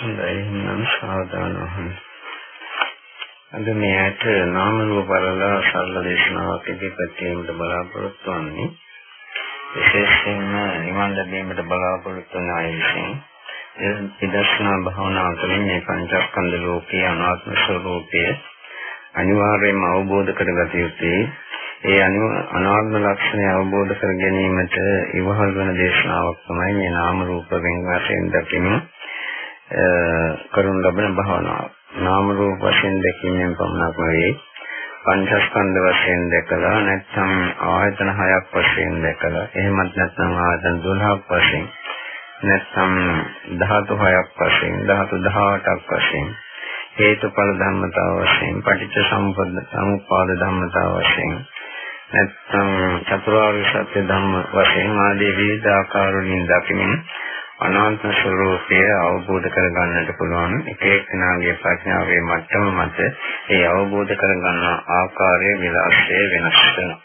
හොඳයි නම් සාවධාන වහන්න. අද මේ ඇට නාම රූප බලලා සරල දේශනාවක් ඉදිරිපත් කිරීමට බලාපොරොත්තු වෙන්නේ. විශේෂයෙන්ම නිවන් ලැබීමට බලාපොරොත්තු වන අය විසින් විදර්ශනා භාවනා තුළින් මේ පංචස්කන්ධ ලෝකයේ අනාත්ම ස්වરૂපය අනිවාර්යයෙන්ම අවබෝධ කරගත යුතුයි. ඒ අනාත්ම ලක්ෂණය අවබෝධ කර ගැනීමට ඉවහල් වන දේශනාවක් තමයි මේ නාම රූප වෙන වශයෙන් දකින්න කරුණ ලබන භාවනාව. නාම රූප වශයෙන් දැකීමෙන් පමණක් නෙවෙයි පංචස්කන්ධ වශයෙන් දැකලා නැත්නම් ආයතන හයක් වශයෙන් දැකලා එහෙමත් නැත්නම් ආයතන 12ක් වශයෙන් නැත්නම් ධාතු හයක් වශයෙන් ධාතු 18ක් වශයෙන් හේතුඵල ධර්මතාව වශයෙන් පටිච්ච සමුප්පාද සමුප්පාද ධර්මතාව වශයෙන් නැත්නම් චතුරාර්ය සත්‍ය ධම්ම වශයෙන් ආදී විවිධ ආකාර වලින් දකිමින් අනාත්ම ස්වરૂපය අවබෝධ කරගන්නට පුළුවන් එක එක්කෙනාගේ ප්‍රඥාවේ මට්ටම මත ඒ අවබෝධ කරගන්න ආකාරය විලාසය වෙනස් වෙනවා.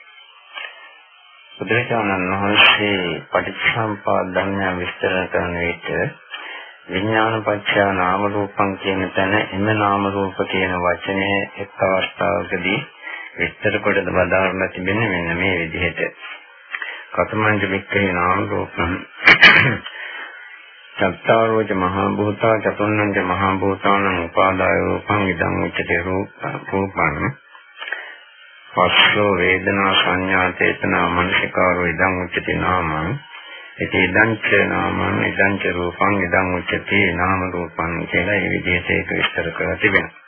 බුදුරජාණන් වහන්සේ පටිච්චසමුපාද ධර්මය විස්තර කරන විට විඥාන පත්‍යා නාම රූපං කියන තැන එම නාම රූප කියන වචනය එක් අවස්ථාවකදී විස්තර කොට බදාරලා තිබෙන්නේ මෙන්න මේ විදිහට. කතමංජ වික්‍රේ නාම රූපං චත්තාරෝච මහා භූතා චතුන්නංච මහා භූතානං උපාදාය රූපං ඉදං උච්චතේ රූපං පස්සෝ වේදනා සංඥා චේතනා මනසිකාරෝ ඉදං උච්චතේ නාමං. ඉති ඉදං ච නාමං ඉදං ච රූපං ඉදං උච්චතේ නාම රූපං කියලා මේ විදිහට ඒක විස්තර කරලා තිබෙනවා.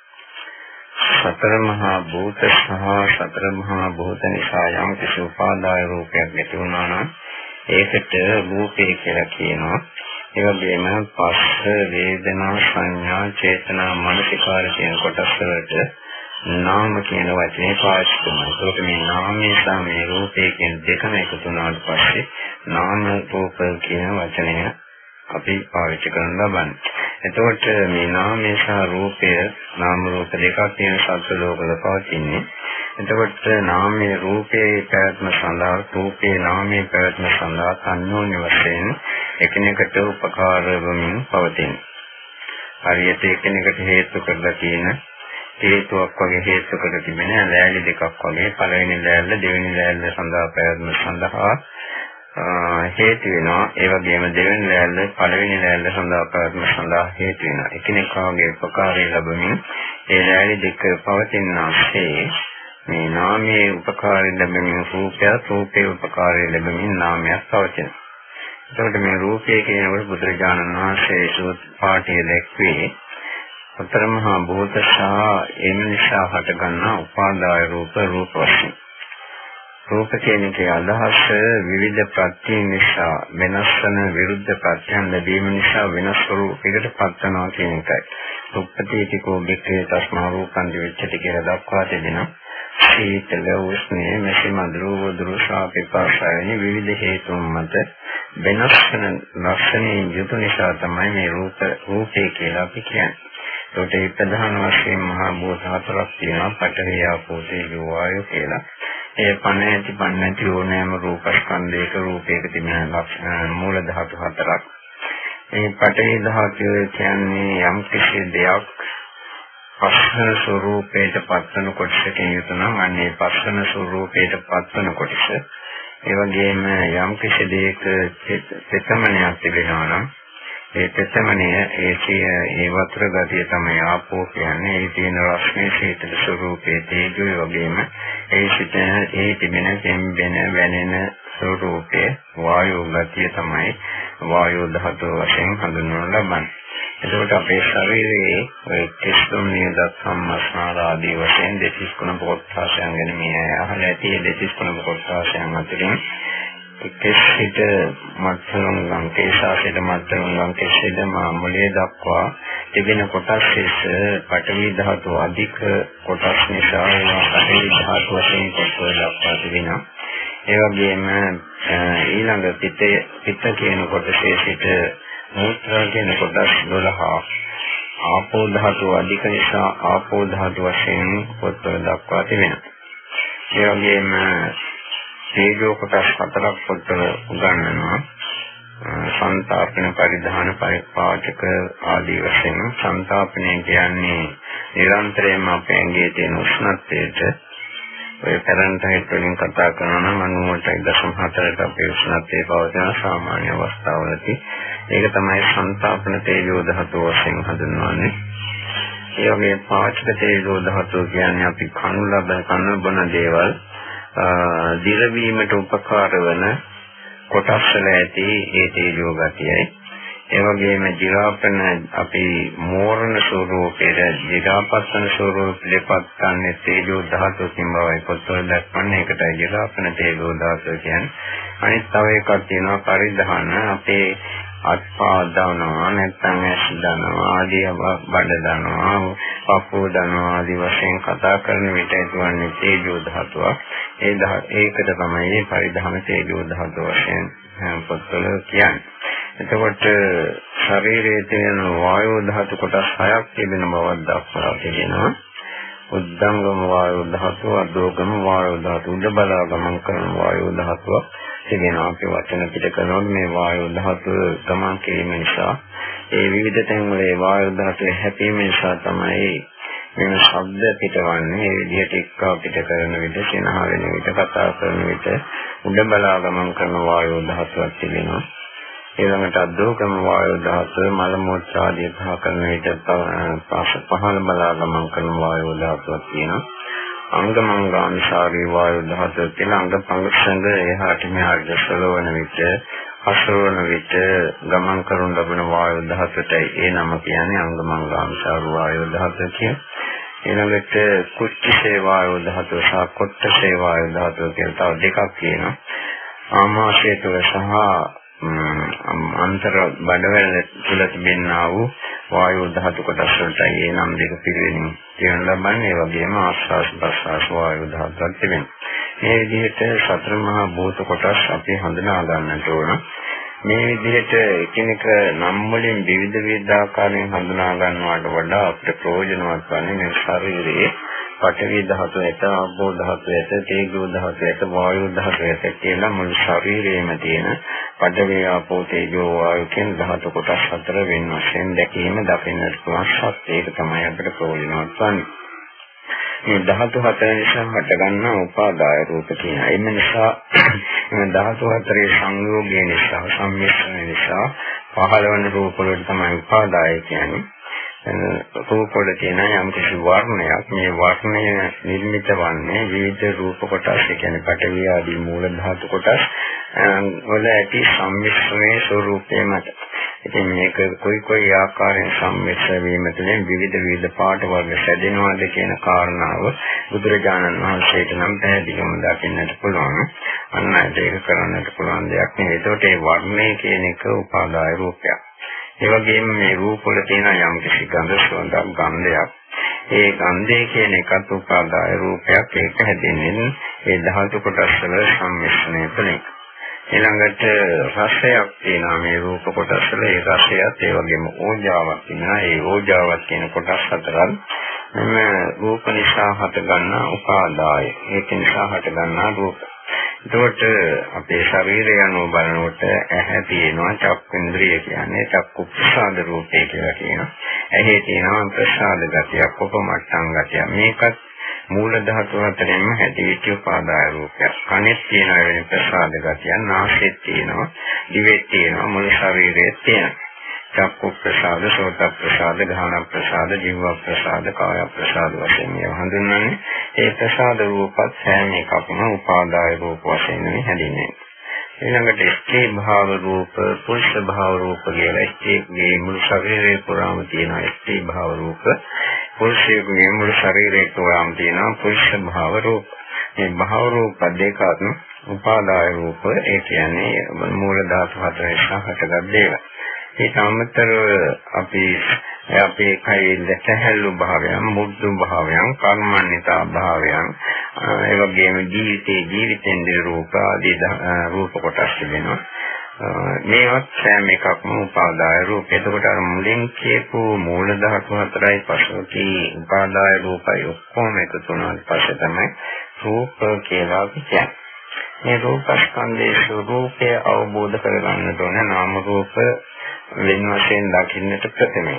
සතර මහා භූත සහ සතර මහා භූත නිසා යම් කිසි උපාදාය රූපයක් ඇති වුණා නම් ඒකට රූපේ කියලා කියනවා. ඒ වගේම පස්ස වේදනා සංඥා චේතනා මනසිකාර කියන කොටස් වලට නාම කියන වචනේ පාවිච්චි කරනවා. ඒකට මේ නාමයේ සහ මේ රූපයේ කියන දෙකම එකතු වුණාට පස්සේ නාම රූප කියන වචනය අපි පාවිච්චි කරන ලබන්නේ. එතකොට මේ නාමය සහ රූපය නාම රූප දෙකක් තියෙන සත්‍ය ලෝකවල පවතින්නේ. එතකොට නාමයේ රූපයේ පැවැත්ම සඳහා රූපයේ නාමයේ පැවැත්ම සඳහා අන්‍යෝන්‍ය වශයෙන් එකිනෙකට උපකාර වෙමින් පවතින. හරියට එකිනෙකට හේතු කරලා තියෙන හේතුවක් වගේ හේතු කර තිබෙන ලෑලි දෙකක් වගේ පළවෙනි ලෑල්ල දෙවෙනි ලෑල්ල සඳහා පැවැත්ම සඳහා හේතු වෙනවා. ඒ වගේම දෙවෙනි ලෑල්ල පළවෙනි ලෑල්ල සඳහා පැවැත්ම සඳහා හේතු වෙනවා. එකිනෙකාගේ උපකාරය ලැබමින් ඒ ලෑලි දෙක පවතිනාසේ මේ නාමයේ උපකාරය ලැබෙමින් රූපය රූපයේ උපකාරය ලැබෙමින් නාමයක් පවතිනවා. එතකොට මේ රූපය කියනකොට බුදුරජාණන් වහන්සේ සූත් පාඨය දැක්වේ උතර මහා භූත සහ එම නිසා හටගන්නා උපාදාය රූප රූප වශයෙන්. රූප කියන එකේ අදහස විවිධ ප්‍රත්‍ය නිසා වෙනස් වන විරුද්ධ ප්‍රත්‍යයන් ලැබීම නිසා වෙනස් ස්වරූපයකට පත්වනවා කියන එකයි. උප්පතීතිකෝ බික්කේ තස්මා රූපං දිවිච්ඡති කියලා දක්වා තිබෙනවා. සීතල උෂ්ණය මෙසි මధుර වදුරු ශාපේපාසයනි විවිධ හේතුන් මත වෙනස් වෙන ලක්ෂණයෙන් යුතු නිසා තමයි මේ රූප රූපේ කියලා අපි කියන්නේ. ඒකට ඒ ප්‍රධාන වශයෙන් මහා භූත හතරක් තියෙනවා පඨවි ආපෝ තේජෝ වායෝ කියලා. ඒ පණ ඇති පණ නැති ඕනෑම රූපස්කන්ධයක රූපයක තිබෙන ලක්ෂණ මූල ධාතු හතරක්. මේ පඨවි ධාතුව කියන්නේ යම් කිසි දෙයක් පස්සන ස්වરૂපයට පත්වන කොටසකින් යුතු නම් අන්නේ පස්සන ස්වરૂපයට පත්වන කොටස ඒ වගේම යම් කිසි දෙයක තෙතමනයක් තිබෙනවා නම් ඒ තෙතමනය ඒ ඒ වතුර ගතිය තමයි ආපෝ කියන්නේ. ඒ තියෙන රශ්මී ශීතල ස්වરૂපයේ තේජෝ වගේම ඒ සිට ඒ තිබෙන දෙම්බෙන වැනෙන ස්වરૂපයේ වායු ගතිය තමයි වායු ධාතුව වශයෙන් හඳුන්වනු ලබන්නේ. එතකොට අපේ ශරීරයේ ඔය කිස්තුම් නියද සම්මස්නාර ආදී වශයෙන් දෙතිස් කුණ පොත්සයන් ගැන මේ අහලා ඇති දෙතිස් කුණ පොත්සයන් අතරින් කෙස්සිට මත්සලුන් ගම් කේශාසිට මත්සලුන් ගම් කෙස්සිට මාමුලේ දක්වා තිබෙන කොටස් එස පඨවි ධාතු අධික කොටස් නිසා ඒවා පඨවි ධාතු වශයෙන් කොටස් දක්වා තිබෙනවා. ඒ වගේම ඊළඟ පිට පිට කියන කොටසේ සිට මූත්‍රා කියන කොටස් 12 ආපෝ ධාතුව අධික නිසා ආපෝ ධාතු වශයෙන් පොත්වල දක්වා තිබෙනවා. ඒ වගේම තේජෝ කොටස් හතරක් පොත්වල උගන්වනවා. සංතාපන පරිධාන පරිපාචක ආදී වශයෙන් සංතාපනය කියන්නේ නිරන්තරයෙන්ම අපේ ඇඟේ තියෙන උෂ්ණත්වයට ඔය පැරන්ටයිට් වලින් කතා කරනවා නම් 98.4ට අපේ උෂ්ණත්වයේ පවතින සාමාන්‍ය අවස්ථාවලදී ඒක තමයි සංතාපන තේජෝ ධාතුව වශයෙන් හඳුන්වන්නේ. ඒ වගේ පාචක තේජෝ ධාතුව කියන්නේ අපි කනු ලබන කන බොන දේවල් දිරවීමට උපකාර වන කොටස් වල ඇති ඒ තේජෝ ගතියයි ඒ වගේම ජිරාපන අපි මෝරණ ස්වરૂපයේ ජිරාපස්සන ස්වરૂපෙලපත් ගන්න තේජෝ ධාතුකින් බවයි. පොත්වල දක්වන්නේ ඒකට ජිරාපන තේජෝ ධාතුව කියන්නේ. අනිත් තව එකක් තියෙනවා පරිධාන. අපේ අත්පා දවනවා නැත්නම් ඇස් දනවා ආදී බඩ දනවා පපුව දනවා ආදී වශයෙන් කතා කරන විට එතුවන්නේ තේජෝ ධාතුවක්. ඒ ඒකට තමයි පරිධාන තේජෝ ධාතුව වශයෙන් පොත්වල කියන්නේ. එතකොට ශරීරයේ තියෙන වායෝ ධාතු කොටස් හයක් තිබෙන බවක් දක්වලා තියෙනවා උද්දංගම වායෝ ධාතුව, අදෝගම වායෝ ධාතුව, උඩ බලා ගමන් කරන වායෝ ධාතුව තිබෙනවා. අපි වචන පිට කරනකොට මේ වායෝ ධාතුව ගමන් කිරීම නිසා ඒ විවිධ තැන්වල ඒ වායෝ ධාතුවේ හැපීම නිසා තමයි වෙන ශබ්ද පිටවන්නේ. ඒ විදිහට එක්කව පිට කරන විට, සිනහ වෙන විට, කතා කරන විට උඩ බලා ගමන් කරන වායෝ ධාතුවක් තිබෙනවා. ඊළඟට අද්දෝකම වායු දහස මල මෝත්‍රාදී පහ කරන විට පස පහළ බලා ගමන් කරන වායු දහසක් තියෙනවා. අංගමංගාංශාරී වායු දහස කියන අංග පංගසංග එහාට මෙහාට සලවන විට හසුරවන විට ගමන් කරන ලබන වායු දහසටයි ඒ නම කියන්නේ අංගමංගාංශාරී වායු දහස කියන්නේ. ඊළඟට කුච්චි සේවායු ධාතුව සහ කොට්ට සේවායු ධාතුව කියලා තව දෙකක් තියෙනවා. ආමාශය තුළ සහ අන්තර බඩවැල් තුල තිබෙනා වූ වායු ධාතු කොටස් වලටයි ඒ නම් දෙක පිළිවෙලින් කියන ලබන්නේ ඒ වගේම ආස්වාස් ප්‍රස්වාස් වායු ධාතුවක් තිබෙනවා. මේ විදිහට සතර මහා භූත කොටස් අපි හඳුනා ගන්නට ඕන. මේ විදිහට එකිනෙක නම් වලින් විවිධ විවිධ ආකාරයෙන් හඳුනා ගන්නවට වඩා අපිට ප්‍රයෝජනවත් වන්නේ මේ ශරීරයේ පඨවි ධාතුව ඇත, ආපෝ ධාතුව ඇත, තේජෝ ධාතුව ඇත, වායු ධාතුව ඇත කියලා මුළු ශරීරයේම තියෙන පඨවි ආපෝ තේජෝ වායු කියන ධාතු කොටස් හතර වෙන වශයෙන් දැකීම දකින්නට පුළුවන් සත්‍යයක තමයි අපිට ප්‍රයෝජනවත් වන්නේ. මේ ධාතු හතර නිසා හටගන්නා උපාදාය රූප කියන. ඒ නිසා මේ ධාතු හතරේ සංයෝගය නිසා සම්මිශ්‍රණය නිසා පහළවන රූප වලට තමයි උපාදාය කියන්නේ. රූප වල තියෙන යම් කිසි වර්ණයක් මේ වර්ණය නිර්මිත වන්නේ විවිධ රූප කොටස් ඒ කියන්නේ පඨවි ආදී මූල ධාතු කොටස් වල ඇති සම්මිශ්‍රණයේ ස්වરૂපය මත. ඉතින් මේක කොයි කොයි ආකාරයෙන් සම්මිශ්‍ර වීම තුළින් විවිධ විවිධ පාට වර්ග සැදෙනවාද කියන කාරණාව බුදුරජාණන් වහන්සේට නම් පැහැදිලිවම දකින්නට පුළුවන්. අන්න ඒක කරන්නට පුළුවන් දෙයක් නෙවෙයි. ඒකට ඒ වර්ණය කියන එක උපාදාය රූපයක්. ඒ වගේම මේ රූප වල තියෙන යම් කිසි ගඳ සුවඳක් ගන්ධයක් ඒ ගන්ධය කියන එකත් උපාදාය රූපයක්. ඒක හැදෙන්නේ ඒ ධාතු කොටස් වල සම්මිශ්‍රණය තුළින් ඊළඟට රසයක් තියෙනවා මේ රූප කොටස් වල. ඒ රසයත් ඒ වගේම ඕජාවක් තියෙනවා. ඒ ඕජාවක් කියන කොටස් හතරත් මෙන්න රූප නිසා හට ගන්නා උපාදාය. ඒක නිසා හට ගන්නා රූප. එතකොට අපේ ශරීරය අනුව බලනකොට ඇහැ තියෙනවා චක්කේන්ද්‍රිය කියන්නේ චක්කු ප්‍රසාද රූපේ කියලා කියනවා. ඇහි තියෙනවා ප්‍රසාද ගතියක්, උපමට්ටම් ගතියක්. මේකත් මූල ධාතු හතරෙන්ම හැදිවිච්ච උපාදාය රූපයක්. කනෙත් තියෙන වෙන ප්‍රසාද ගතියක්, නාසෙත් තියෙනවා, දිවෙත් තියෙනවා, මුළු ශරීරෙත් තියෙනවා. චක්කු ප්‍රසාද, සෝත ප්‍රසාද, ගාහන ප්‍රසාද, ජීව ප්‍රසාද, කාය ප්‍රසාද වශයෙන් මේවා හඳුන්වන්නේ. ඒ ප්‍රසාද රූපත් සෑම එකක්ම උපාදාය රූප වශයෙන් හැදින්නේ. ඊළඟට ස්ත්‍රී භාව රූප, පුරුෂ භාව රූප කියලා ස්ත්‍රීගේ මුළු ශරීරේ පුරාම තියෙන ස්ත්‍රී භාව රූප, පුරුෂයෙකුගේ මුළු ශරීරේ පුරාම තියෙන පුරුෂ භාව රූප. මේ භාව රූප දෙකත් උපාදාය රූප ඒ කියන්නේ මූල ධාතු හතරෙන් හටගත් දේවල්. ඒක අමතරව අපි අපේ කයේ සැහැල්ලු භාවයන්, මුද්දු භාවයන්, කර්මන්‍යතා භාවයන්, ඒ වගේම ජීවිතයේ ජීවිතෙන්දී රූප ආදී රූප කොටස් තිබෙනවා. මේවත් සෑම එකක්ම උපාදාය රූප. එතකොට අර මුලින් කියපු මූල ධාතු හතරයි පසුති උපාදාය රූපයි ඔක්කොම එකතු වුණාට පස්සේ තමයි රූප කියලා කියන්නේ. මේ රූපස්කන්ධයේ ස්වરૂපය අවබෝධ කරගන්න ඕන නාම රූප වෙන වශයෙන් දකින්නට ප්‍රථමයි.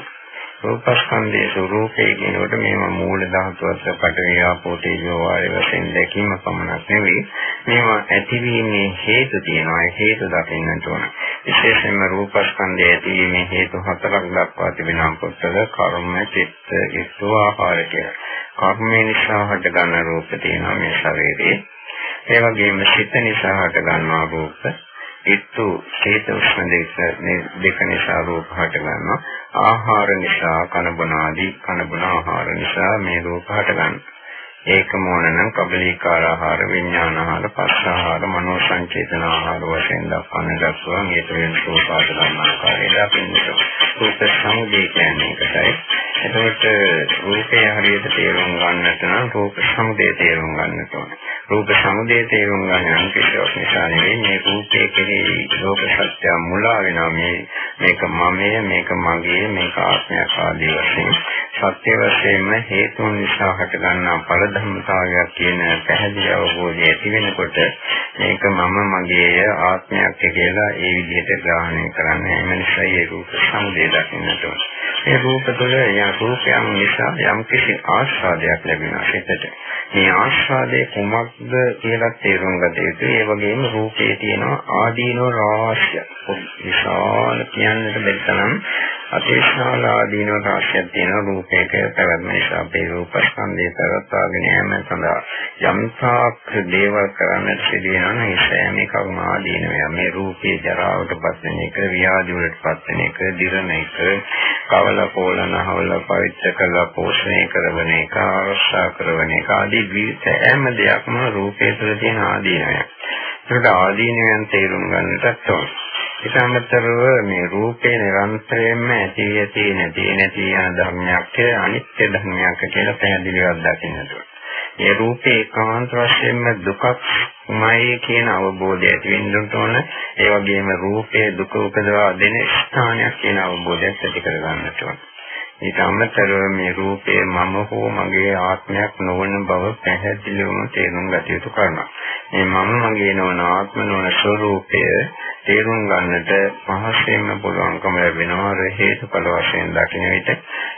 රූපස්කන්ධයේ ස්වરૂපය කියනකොට මේව මූල ධාතුවත් පටවිය ආපෝ තේජෝ වායු වශයෙන් දැකීම පමණක් නෙවෙයි. මේවා ඇතිවීමේ හේතු තියෙනවා. ඒ හේතු දකින්නට ඕන. විශේෂයෙන්ම රූපස්කන්ධයේ ඇතිවීමේ හේතු හතරක් දක්වා තිබෙනවා. පොතල කර්ම චිත්ත ඉස්සෝ ආහාර කියලා. කර්මය නිසා හටගන්න රූප තියෙනවා මේ ශරීරයේ. ඒ වගේම සිත නිසා හටගන්නා රූප. ඊතු හේතු උෂ්ණ දෙක නිසා රූප හට ගන්නවා ආහාර නිසා කන බොන ආදී කන බොන ආහාර නිසා මේ රූප හට ගන්නවා ඒක මොනනම් කබලීකාර ආහාර විඥාන ආහාර පස්ස ආහාර මනෝ සංචේතන ආහාර වශයෙන් දක්වන දක්වා මේ තුෙන් සෝපාද ගන්න ආකාරය දකින්නට රූප සමුදය කියන්නේ ඒකයි. එතකොට රූපය හරියට තේරුම් ගන්නට නම් රූප සමුදය තේරුම් ගන්නට ඕනේ. රූප සමුදය තේරුම් ගන්න නම් කිසිවක් නිසා නෙවෙයි මේ රූපයේ කෙරෙහි ලෝක සත්‍ය මුලා වෙනවා. මේ මේක මමය මේක මගේ මේක ආත්මයක් ආදී වශයෙන්. සත්‍ය වශයෙන්ම හේතුන් නිසා හටගන්නා ඵල ධර්මතාවයක් කියන පැහැදිලි අවබෝධය ඇති වෙනකොට මේක මම මගේය ආත්මයක් කියලා ඒ විදිහට ග්‍රහණය කරන්න. එම නිසා ඒ රූප සමුදය දකින්නට ඕනේ. ඒ රූප තුළ යම් රූපයන් නිසා යම් කිසි ආස්වාදයක් ලැබෙනවා සිතට. මේ ආස්වාදයේ කුමක්ද කියලා තේරුම් ගත යුතුයි. ඒ වගේම රූපේ තියෙන ආදීනෝ රාශිය. විශාල කියන්නට බැරි තරම් අතිශාල ආදීනෝ රාශියක් තියෙන රූපයක පැවැත්ම නිසා අපේ රූපස්කන්ධය පැවැත්වාගෙන යාම සඳහා යම් තාක් දේවල් කරන්නට සිදුවෙනවා නම් ඒ සෑම එකම ආදීනමය. මේ රූපේ ජරාවට පත් වෙන එක, ව්‍යාධි වලට පත් වෙන එක, දිරණ එක, කවල පොළන හවල පවිත්‍ර කරලා පෝෂණය කරන එක ආරක්ෂා කරන එක ආදී විවිධ හැම දෙයක්ම රූපය තුළ තියෙන ආදීනයක්. ඒකට ආදීනයන් තේරුම් ගන්නටත් ඕන. ඊට අමතරව මේ රූපේ නිරන්තරයෙන්ම ඇති ඇති නැති නැති යන ධර්මයක් අනිත්‍ය ධර්මයක් කියලා පැහැදිලිවක් දකින්නට ඕන. ඒ රූපේ ඒකාන්ත වශයෙන්ම දුකක්මයි කියන අවබෝධය ඇති වෙන්න ඕන. ඒ වගේම රූපේ දුක උපදවා දෙන ස්ථානයක් කියන අවබෝධයක් ඇති කර ගන්නට ඕන. ඊට අමතරව මේ රූපේ මම හෝ මගේ ආත්මයක් නොවන බව පැහැදිලිවම තේරුම් ගත යුතු කරනවා. මේ මම මගේ නොවන ආත්ම නොවන ස්වરૂපය තේරුම් ගන්නට පහසෙන්ම පුළුවන්කම ලැබෙනවා අර හේතුඵල වශයෙන් දකින විට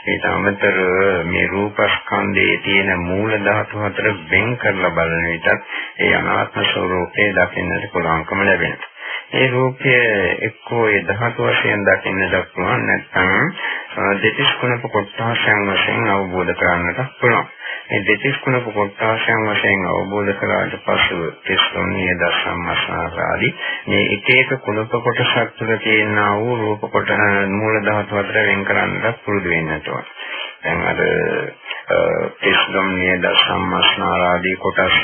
ඊට අමතරව මේ රූපස්කන්ධයේ තියෙන මූල ධාතු හතර වෙන් කරලා බලන විටත් ඒ අනාත්ම ස්වરૂපය දකින්නට පුළුවන්කම ලැබෙනවා. ඒ රූපය එක්කෝ ඒ ධාතු වශයෙන් දකින්නට පුළුවන් නැත්නම් දෙතිස් කුණප කොටසයන් වශයෙන් අවබෝධ කරගන්නට පුළුවන්. මේ දෙතිස් කුණප කොටාශයන් වශයෙන් අවබෝධ කරාට පසු තිස්තුන්නිය දසම්මස්නාරාදී මේ එක එක කුණප කොටසක් තුළ තියෙනා වූ රූප කොට මූල ධාතු අතර වෙන් කරන්නට පුරුදු වෙන්නට ඕන. දැන් අර තිස්තුන්නිය දසම්මස්නාරාදී කොටස්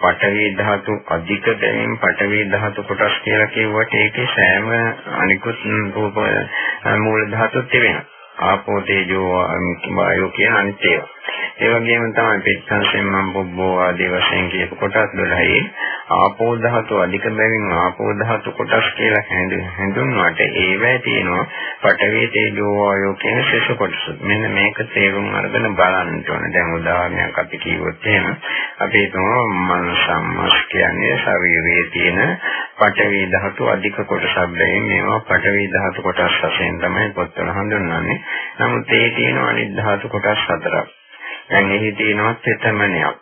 පඨවි ධාතු අධික දැනීම පඨවි ධාතු කොටස් කියලා කියුවට ඒකේ සෑම අනිකුත් රූප මූල ධාතුත් තිබෙනවා. ආපෝ තේජෝ වායෝ කියන අනිත් ඒවා. ඒ වගේම තමයි පිටසංසෙන් මම් බොබ්බෝ ආදී වශයෙන් කියපු කොටස් 12යි ආපෝ ධාතු අධික බැවින් ආපෝ ධාතු කොටස් කියලා හැඳුන්වුවාට ඒවැය තියෙනවා පඨවි තේජෝ වායෝ කියන ශේෂ කොටස්. මෙන්න මේක තේරුම් අරගෙන බලන්න ඕනේ. දැන් උදාහරණයක් අපි කිව්වොත් එහෙම අපි හිතමු මනසම්මස් කියන්නේ ශරීරයේ තියෙන පඨවි ධාතු අධික කොටසක් බැවින් මේවා පඨවි ධාතු කොටස් වශයෙන් තමයි පොත්වල හඳුන්වන්නේ. නමුත් ඒ තියෙන අනිත් ධාතු කොටස් හතරක්. දැන් එහි තියෙනවා තෙතමනයක්.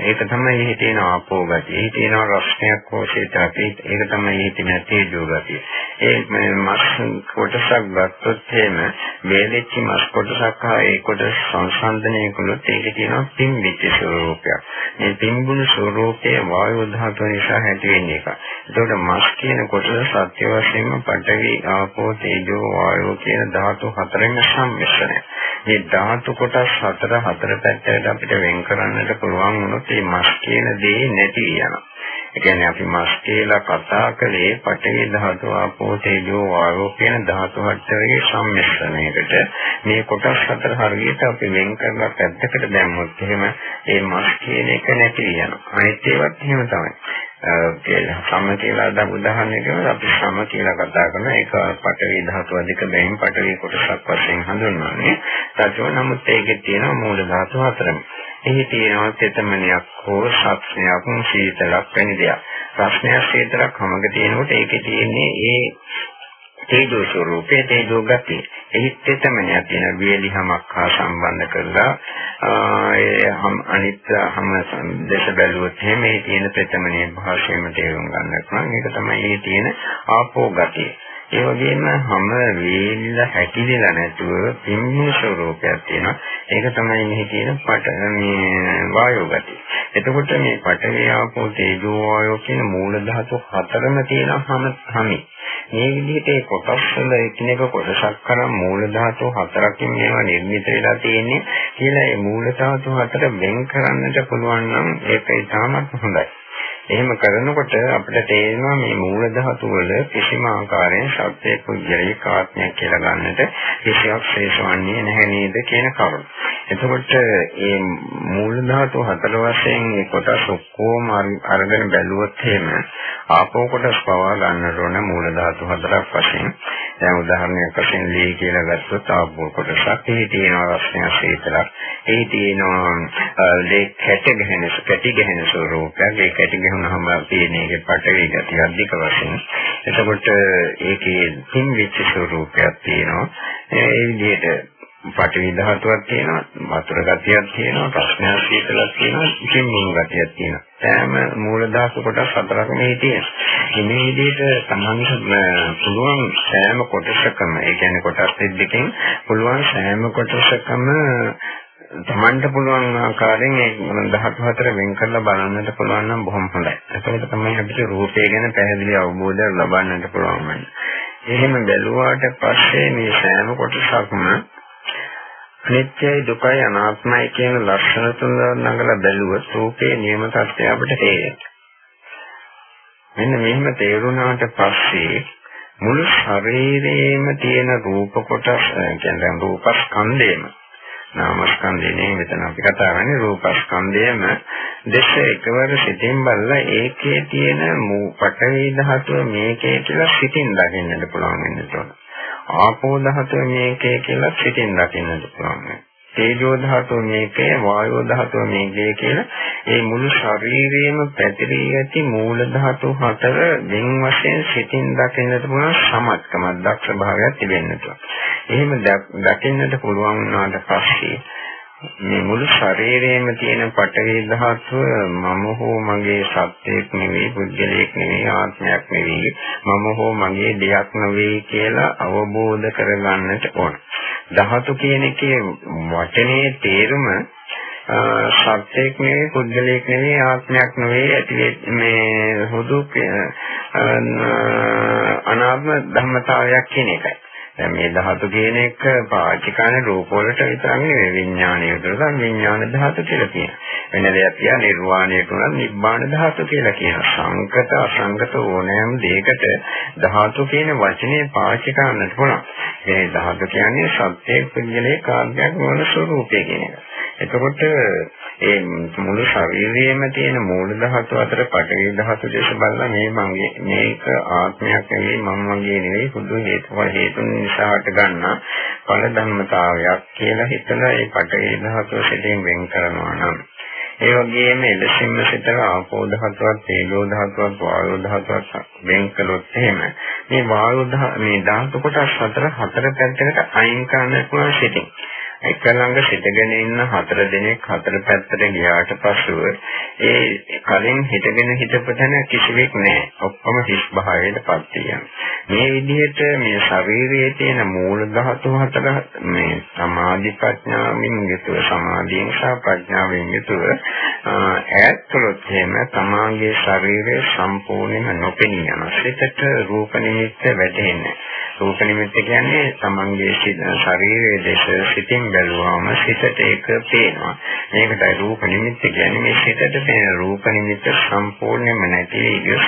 ඒක තමයි එහි තියෙන ආපෝ ගතිය. එහි තියෙන රස්නයක් කෝෂයට අපි ඒක තමයි එහි තියෙන තේජෝ ගතිය. ඒ මස් කොටසක් ගත්තොත් එහෙම වේලෙච්ච මස් කොටසක් හා ඒ කොටස සංසන්දනය කළොත් ඒකේ තියෙන පිම්බිච්ච ස්වરૂපයක්. මේ පිම්බුණු ස්වરૂපයේ වායු ධාතුව නිසා ඇති වෙන්නේ එක. එතකොට මස් කියන කොටස සත්‍ය වශයෙන්ම පඨවි ආපෝ තේජෝ වායෝ කියන ධාතු හතරෙන් සම්මිශ්‍රණය. මේ ධාතු කොටස් හතර හතර පැත්තකට අපිට වෙන් කරන්නට පුළුවන් වුණොත් මේ මස් කියන දේ නැති යනවා. ඒ කියන්නේ අපි මස් කියලා කතා කළේ පඨවි ධාතු ආපෝ තේජෝ වායෝ කියන ධාතු හතරේ සම්මිශ්‍රණයකට මේ කොටස් හතර හරියට අපි වෙන් කරලා පැත්තකට දැම්මොත් එහෙම මේ මස් කියන එක නැති යනවා. අනිත් ඒවත් එහෙම තමයි. කියලා සම කියලා දැන් උදාහරණයකට අපි සම කියලා කතා කරන ඒක පඨවි ධාතු අධික බැවින් පඨවි කොටසක් වශයෙන් හඳුන්වන්නේ. සත්‍යව නමුත් ඒකේ තියෙන මූල ධාතු හතරම. එහි තියෙනවා තෙතමනියක් හෝ සත්‍යයක් සීතලක් වැනි දෙයක්. ප්‍රශ්නයක් සීතලක් හැමක තියෙනකොට ඒකේ තියෙන්නේ ඒ තේජෝ ස්වરૂපේ තේජෝ ගතිය. එහි තෙතමනියක් තියෙන වේලිහමක් හා සම්බන්ධ කරලා ඒ හම් අනිත් හම දේශ බැලුවොත් එහෙම මේ තියෙන තෙතමනිය භාෂයෙන්ම තේරුම් ගන්න පුළුවන්. ඒක තමයි මේ තියෙන ආපෝ ගතිය. ඒ වගේම හැම වේල්ල හැකිලිලා නැතුව පිම්මු ස්වરૂපයක් තියෙනවා. ඒක තමයි මෙහි තියෙන පට මේ වායෝ ගතිය. එතකොට මේ පඨවි ආපෝ තේජෝ වායෝ කියන මූල ධාතු හතරම තියෙන හැම හැමි. මේ විදිහට ඒ කොටස් වල එකිනෙක කොටසක් කරන් මූල ධාතු හතරකින් මේවා නිර්මිත වෙලා තියෙන්නේ කියලා ඒ මූල ධාතු හතර වෙන් කරන්නට පුළුවන් නම් ඒක ඉතාමත් හොඳයි. එහෙම කරනකොට අපිට තේරෙනවා මේ මූල ධාතු වල කිසිම ආකාරයෙන් සත්‍ය පුජ්‍යලික ආත්මයක් කියලා ගන්නට කිසියක් ශේෂවන්නේ නැහැ නේද කියන කරුණ. එතකොට මේ මූල ධාතු හතර වශයෙන් මේ කොටස් ඔක්කොම අරගෙන බැලුවොත් එහෙම ආපෝ කොටස් පවා ගන්න ඕන මූල ධාතු හතරක් වශයෙන්. දැන් උදාහරණයක් වශයෙන් ලී කියලා ගත්තොත් ආපෝ කොටසක්. එහි තියෙනවා රස්නය ශීතලක්. එහි තියෙනවා ලේ කැට ගැහෙන කැටි ගැහෙන ස්වරූපයක්. ඒ කැටි වුණාම තියෙන එකේ පටවි ගතිය අධික වශයෙන්. එතකොට ඒකේ තින් වෙච්ච ස්වરૂපයක් තියෙනවා. ඒ විදිහට පටවි ධාතුවක් තියෙනවා, වතුර ගතියක් තියෙනවා, ප්‍රශ්නයක් සීතලක් තියෙනවා, ඉතින් මුල් ගතියක් තියෙනවා. සෑම මූල ධාතු කොටස් හතරක්ම මේ තියෙනවා. මේ විදිහට තමන්ට පුළුවන් සෑම කොටසකම, ඒ කියන්නේ කොටස් දෙකකින් පුළුවන් සෑම කොටසකම තමන්ට පුළුවන් ආකාරයෙන් ඒ ධාතු හතර වෙන් කරලා බලන්නට පුළුවන් නම් බොහොම හොඳයි. ඒකකට තමයි අපිට රූපය ගැන පැහැදිලි අවබෝධයක් ලබන්නට පුළුවන් වෙන්නේ. එහෙම බැලුවාට පස්සේ මේ සෑම කොටසක්ම නිත්‍යයි දුකයි අනාත්මයි කියන ලක්ෂණ තුන නඟලා බැලුවොත් රූපේ නියම තත්ත්වය අපිට තේරෙනවා. මෙන්න මෙහෙම තේරුණාට පස්සේ මුළු ශරීරයේම තියෙන රූප කොටස් කියන්නේ රූපස්කන්ධයම නාමස්කන්ධය නේ මෙතන අපි කතා කරන්නේ රූපස්කන්ධයම දෙස එකවර සිතින් බලලා ඒකේ තියෙන මූ පඨවි ධාතුව මේකේ කියලා සිතින් දකින්නට පුළුවන් වෙනවා. ආපෝ ධාතුව මේකේ කියලා සිතින් දකින්නට පුළුවන්. තේජෝ ධාතුව මේකේ වායෝ ධාතුව මේකේ කියලා ඒ මුළු ශරීරයේම පැතිරී ඇති මූල ධාතු හතර වෙන වශයෙන් සිතින් දකින්නට පුළුවන් සමත්කමක් දක්ෂ භාවයක් තිබෙන්නට. එහෙම දකින්නට පුළුවන් වුණාට පස්සේ මේ මුළු ශරීරයේම තියෙන පටවි ධාතුව මම හෝ මගේ සත්‍යයක් නෙවෙයි පුද්ගලයෙක් නෙවෙයි ආත්මයක් නෙවෙයි මම හෝ මගේ දෙයක් නෙවෙයි කියලා අවබෝධ කරගන්නට ඕන. ධාතු කියන එකේ වචනේ තේරුම සත්‍යයක් නෙවෙයි පුද්ගලයෙක් නෙවෙයි ආත්මයක් නෙවෙයි ඇති මේ හුදු අනාත්ම ධර්මතාවයක් කියන එකයි. දැන් මේ ධාතු කියන එක පාවිච්චි කරන රූප වලට විතරක් නෙවෙයි විඥානය විතරක් විඥාන ධාතු කියලා කියනවා. වෙන දෙයක් තියා නිර්වාණයට උනත් නිබ්බාන ධාතු කියලා කියනවා. සංකත අසංකත ඕනෑම දෙයකට ධාතු කියන වචනේ පාවිච්චි කරන්නට පුළුවන්. මේ ධාතු කියන්නේ සත්‍යයේ පුද්ගලයේ කාර්යයක් වන ස්වરૂපය කියන එක. එතකොට ඒ මුළු ශරීරයේම තියෙන මූල ධාතු අතර පඨවි ධාතු දේශ බලලා මේ මගේ මේක ආත්මයක් නෙවෙයි මම මගේ නෙවෙයි පොදු හේතුව හේතුන් නිසාට ගන්න ඵල ධර්මතාවයක් කියලා හිතලා ඒ පඨවි ධාතුව සිටින් වෙන් කරනවා නම්. ඒ වගේම එලෙසින්ම සිතන ආපෝ ධාතුවක් තේජෝ ධාතුවක් වායෝ ධාතුවක් වෙන් කළොත් එහෙම මේ වායෝ මේ ධාතු කොටස් හතර හතර පැත්තකට අයින් කරන්න පුළුවන් සිටින් එක ළඟ සිටගෙන ඉන්න හතර දෙනෙක් හතර පැත්තට ගියාට පස්සෙව ඒ කලින් හිටගෙන හිටපු තැන කිසිවෙක් නැහැ. ඔක්කොම හිස් භාවයට පත් මේ විදිහට මේ ශරීරයේ තියෙන මූල ධාතු හතර මේ සමාධි ප්‍රඥාවෙන් යුතුව සමාධියෙන් සහ ප්‍රඥාවෙන් යුතුව ඈත් කළොත් එහෙම තමාගේ ශරීරය සම්පූර්ණයෙන්ම නොපෙනී යන සිතට රූප නිමිත්ත වැටෙන්නේ. රූප නිමිත්ත කියන්නේ තමන්ගේ ශරීරයේ දේශ සිතින් බැලුවාම සිතට ඒක පේනවා. මේකටයි රූප නිමිත්ත කියන්නේ මේ සිතට පේන රූප නිමිත්ත සම්පූර්ණයෙන්ම නැති ගියොත්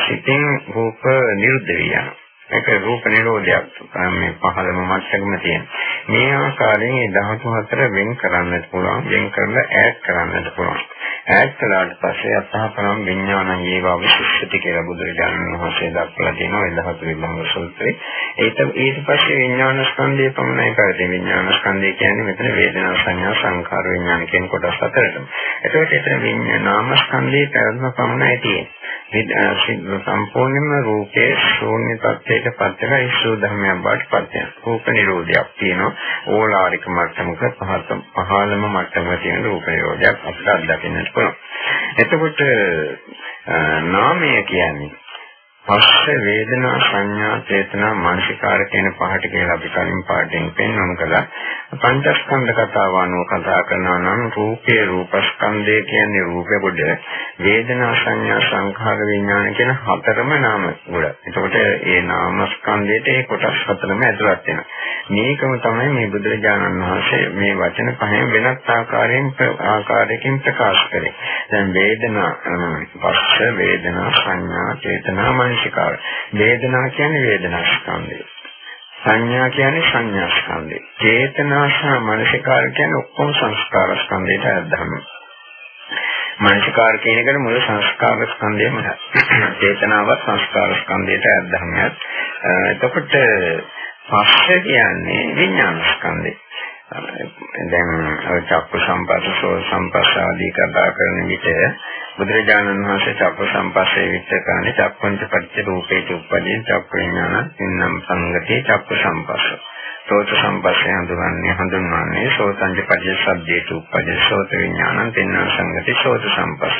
සිතින් රූප නිරුද්ධ වෙනවා. ඒක රූප නිරෝධයක් මේ පහළම මට්ටමක තියෙන. මේ ආකාරයෙන් ධාතු හතර වෙන් කරන්නට පුළුවන්, වෙන් කරලා ඈඩ් කරන්නට පුළුවන්. ඈත් කළාට පස්සේ අතහපරම් විඥානං ඒවා විශේෂිත කියලා බුදුරජාණන් වහන්සේ දක්වලා තියෙනවා එදහතු විභංග සූත්‍රයේ. ඒත ඊට පස්සේ විඥාන ස්කන්ධය පමණයි කරේ. විඥාන ස්කන්ධය කියන්නේ මෙතන වේදනා සංඥා සංඛාර විඥාන කියන කොටස් හතරටම. ඒකට එතන විඥාන නාම ස්කන්ධයේ පැවැත්ම පමණයි තියෙන්නේ. සම්පූර්ණයෙන්ම රූපේ ශූන්‍ය තත්ත්වයට පත් වෙලා ඉස්සෝ ධර්මයක් බවට පත් වෙනවා. රූප නිරෝධයක් තියෙනවා. ඕලාරික මට්ටමක පහළම මට්ටමක තියෙන රූප නිරෝධයක් අපිට අත්දකින්නට පුළුවන්. එතකොට නාමය කියන්නේ පස්ස වේදනා සංඥා චේතනා මානසිකාර කියන පහට කියලා අපි කලින් පාඩයෙන් පෙන්වමු කළා. පංචස්කන්ධ කතාව අනුව කතා කරනවා නම් රූපේ රූපස්කන්ධය කියන්නේ රූපේ කොට වේදනා සංඥා සංඛාර විඥාන කියන හතරම නාම ගොඩ. එතකොට මේ නාමස්කන්ධයට ඒ කොටස් හතරම ඇතුළත් වෙනවා. මේකම තමයි මේ බුදුරජාණන් වහන්සේ මේ වචන පහෙන් වෙනත් ආකාරයෙන් ආකාරයකින් ප්‍රකාශ කරේ. දැන් වේදනා පස්ස වේදනා සංඥා චේතනා මානසිකාර. වේදනා කියන්නේ වේදනා ස්කන්ධය. සංඥා කියන්නේ සංඥා ස්කන්ධය. චේතනා සහ මානසිකාර කියන්නේ ඔක්කොම සංස්කාර ස්කන්ධයට අදාළම. මානසිකාර කියන එකට මුල සංස්කාර ස්කන්ධයම චේතනාවත් සංස්කාර ස්කන්ධයට අදාළමයි. එතකොට පස්ස කියන්නේ විඥාන ස්කන්ධය. දැන් චක්ක සම්පස්ස සෝ සම්පස්ස ආදී කතා කරන විට බුදුරජාණන් වහන්සේ චක්ක සම්පස්සේ විස්තර කරන්නේ චක්කංච පටිච්ච රූපේච උපදී චක්ක විඥාන සින්නම් සංගතේ චක්ක සම්පස්ස. සෝත සම්පස්සේ හඳුන්වන්නේ හඳුන්වන්නේ සෝතංච පටිච්ච සබ්දේච උපදී සෝත විඥානං සින්නම් සංගතේ සෝත සම්පස්ස.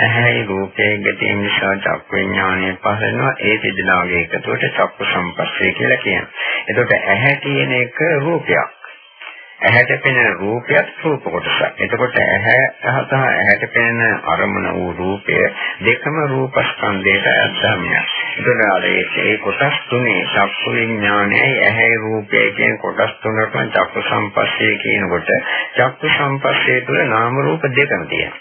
ඇහැයි රූපයේ ගැටීම නිසා චක්ක විඥානය පහළනවා ඒ දෙදෙනාගේ එකතුවට චක්ක සම්පස්සේ කියලා කියනවා. එතකොට ඇහැ කියන එක රූපයක්. ඇහැට පෙනෙන රූපයත් රූප කොටසක්. එතකොට ඇහැ සහ ඇහැට පෙනෙන අරමුණ වූ රූපය දෙකම රූපස්කන්ධයට අධ්‍යයනය. එතකොට අර ඒ කොටස් තුනේ චක්කු විඥානයයි ඇහැයි රූපයයි කියන කොටස් තුනකම චක්කු සම්පස්සේ කියනකොට චක්කු සම්පස්සේ තුළ නාම රූප දෙකම තියෙනවා.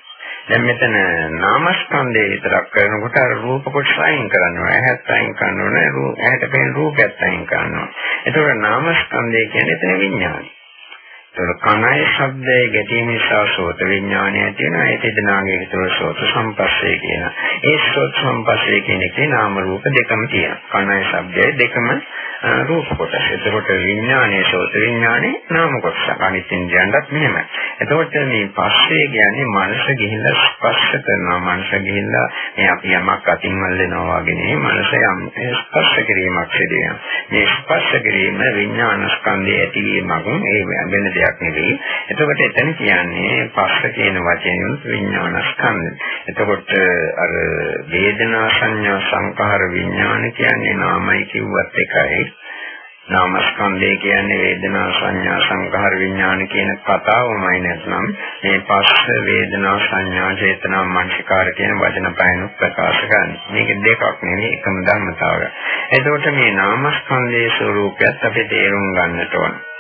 දැන් මෙතන නාමස්කන්ධය විතරක් කරනකොට අර රූප කොටස අයින් කරනවා. ඇහත් අයින් කරනවා. ඇහැට පෙනෙන රූපයත් අයින් කරනවා. ඒතකොට නාමස්කන්ධය කියන්නේ එතන විඥානයි. ඒතර කනයි ශබ්දයේ ගැටීම නිසා සෝත විඥානය ඇති වෙනවා. ඒ දෙදෙනාගේ විතර සෝත සම්පස්සේ කියන. ඒ සෝත සම්පස්සේ කියන එකේ නාම රූප දෙකම තියෙනවා. කනයි ශබ්දයේ දෙකම රූප කොටස. එතකොට විඥානයේ සෝත විඥානේ නාම කොටස. අනිත් ඉන්ද්‍රයන්ටත් මෙහෙමයි. එතකොට මේ පස්සේ කියන්නේ මනස ගිහිල්ලා ස්පර්ශ කරනවා. මනස ගිහිල්ලා මේ අපි යමක් අතින් මල්ලනවා වගේ නේ මනස යම් ස්පර්ශ කිරීමක් සිදු වෙනවා. මේ ස්පර්ශ කිරීම විඥාන ස්කන්ධයේ ඇතිවීමක් ඒ වෙන දෙයක් නෙවෙයි. එතකොට එතන කියන්නේ පස්ස කියන වචනයෙන් විඥාන ස්කන්ධ. එතකොට අර වේදනා සංඥා සංකාර විඥාන කියන්නේ නාමයි කිව්වත් එකයි. නාමස්කන්ධය කියන්නේ වේදනා සංඥා සංකාර විඥාන කියන කතාවමයි නැත්නම් මේ පස්ස වේදනා සංඥා චේතනා මනසිකාර කියන වචන පහෙන් ප්‍රකාශ කරන්නේ. මේක දෙකක් නෙවෙයි එකම ධර්මතාවය. එතකොට මේ නාමස්කන්ධයේ ස්වરૂපයත් අපි තේරුම් ගන්නට ඕනේ.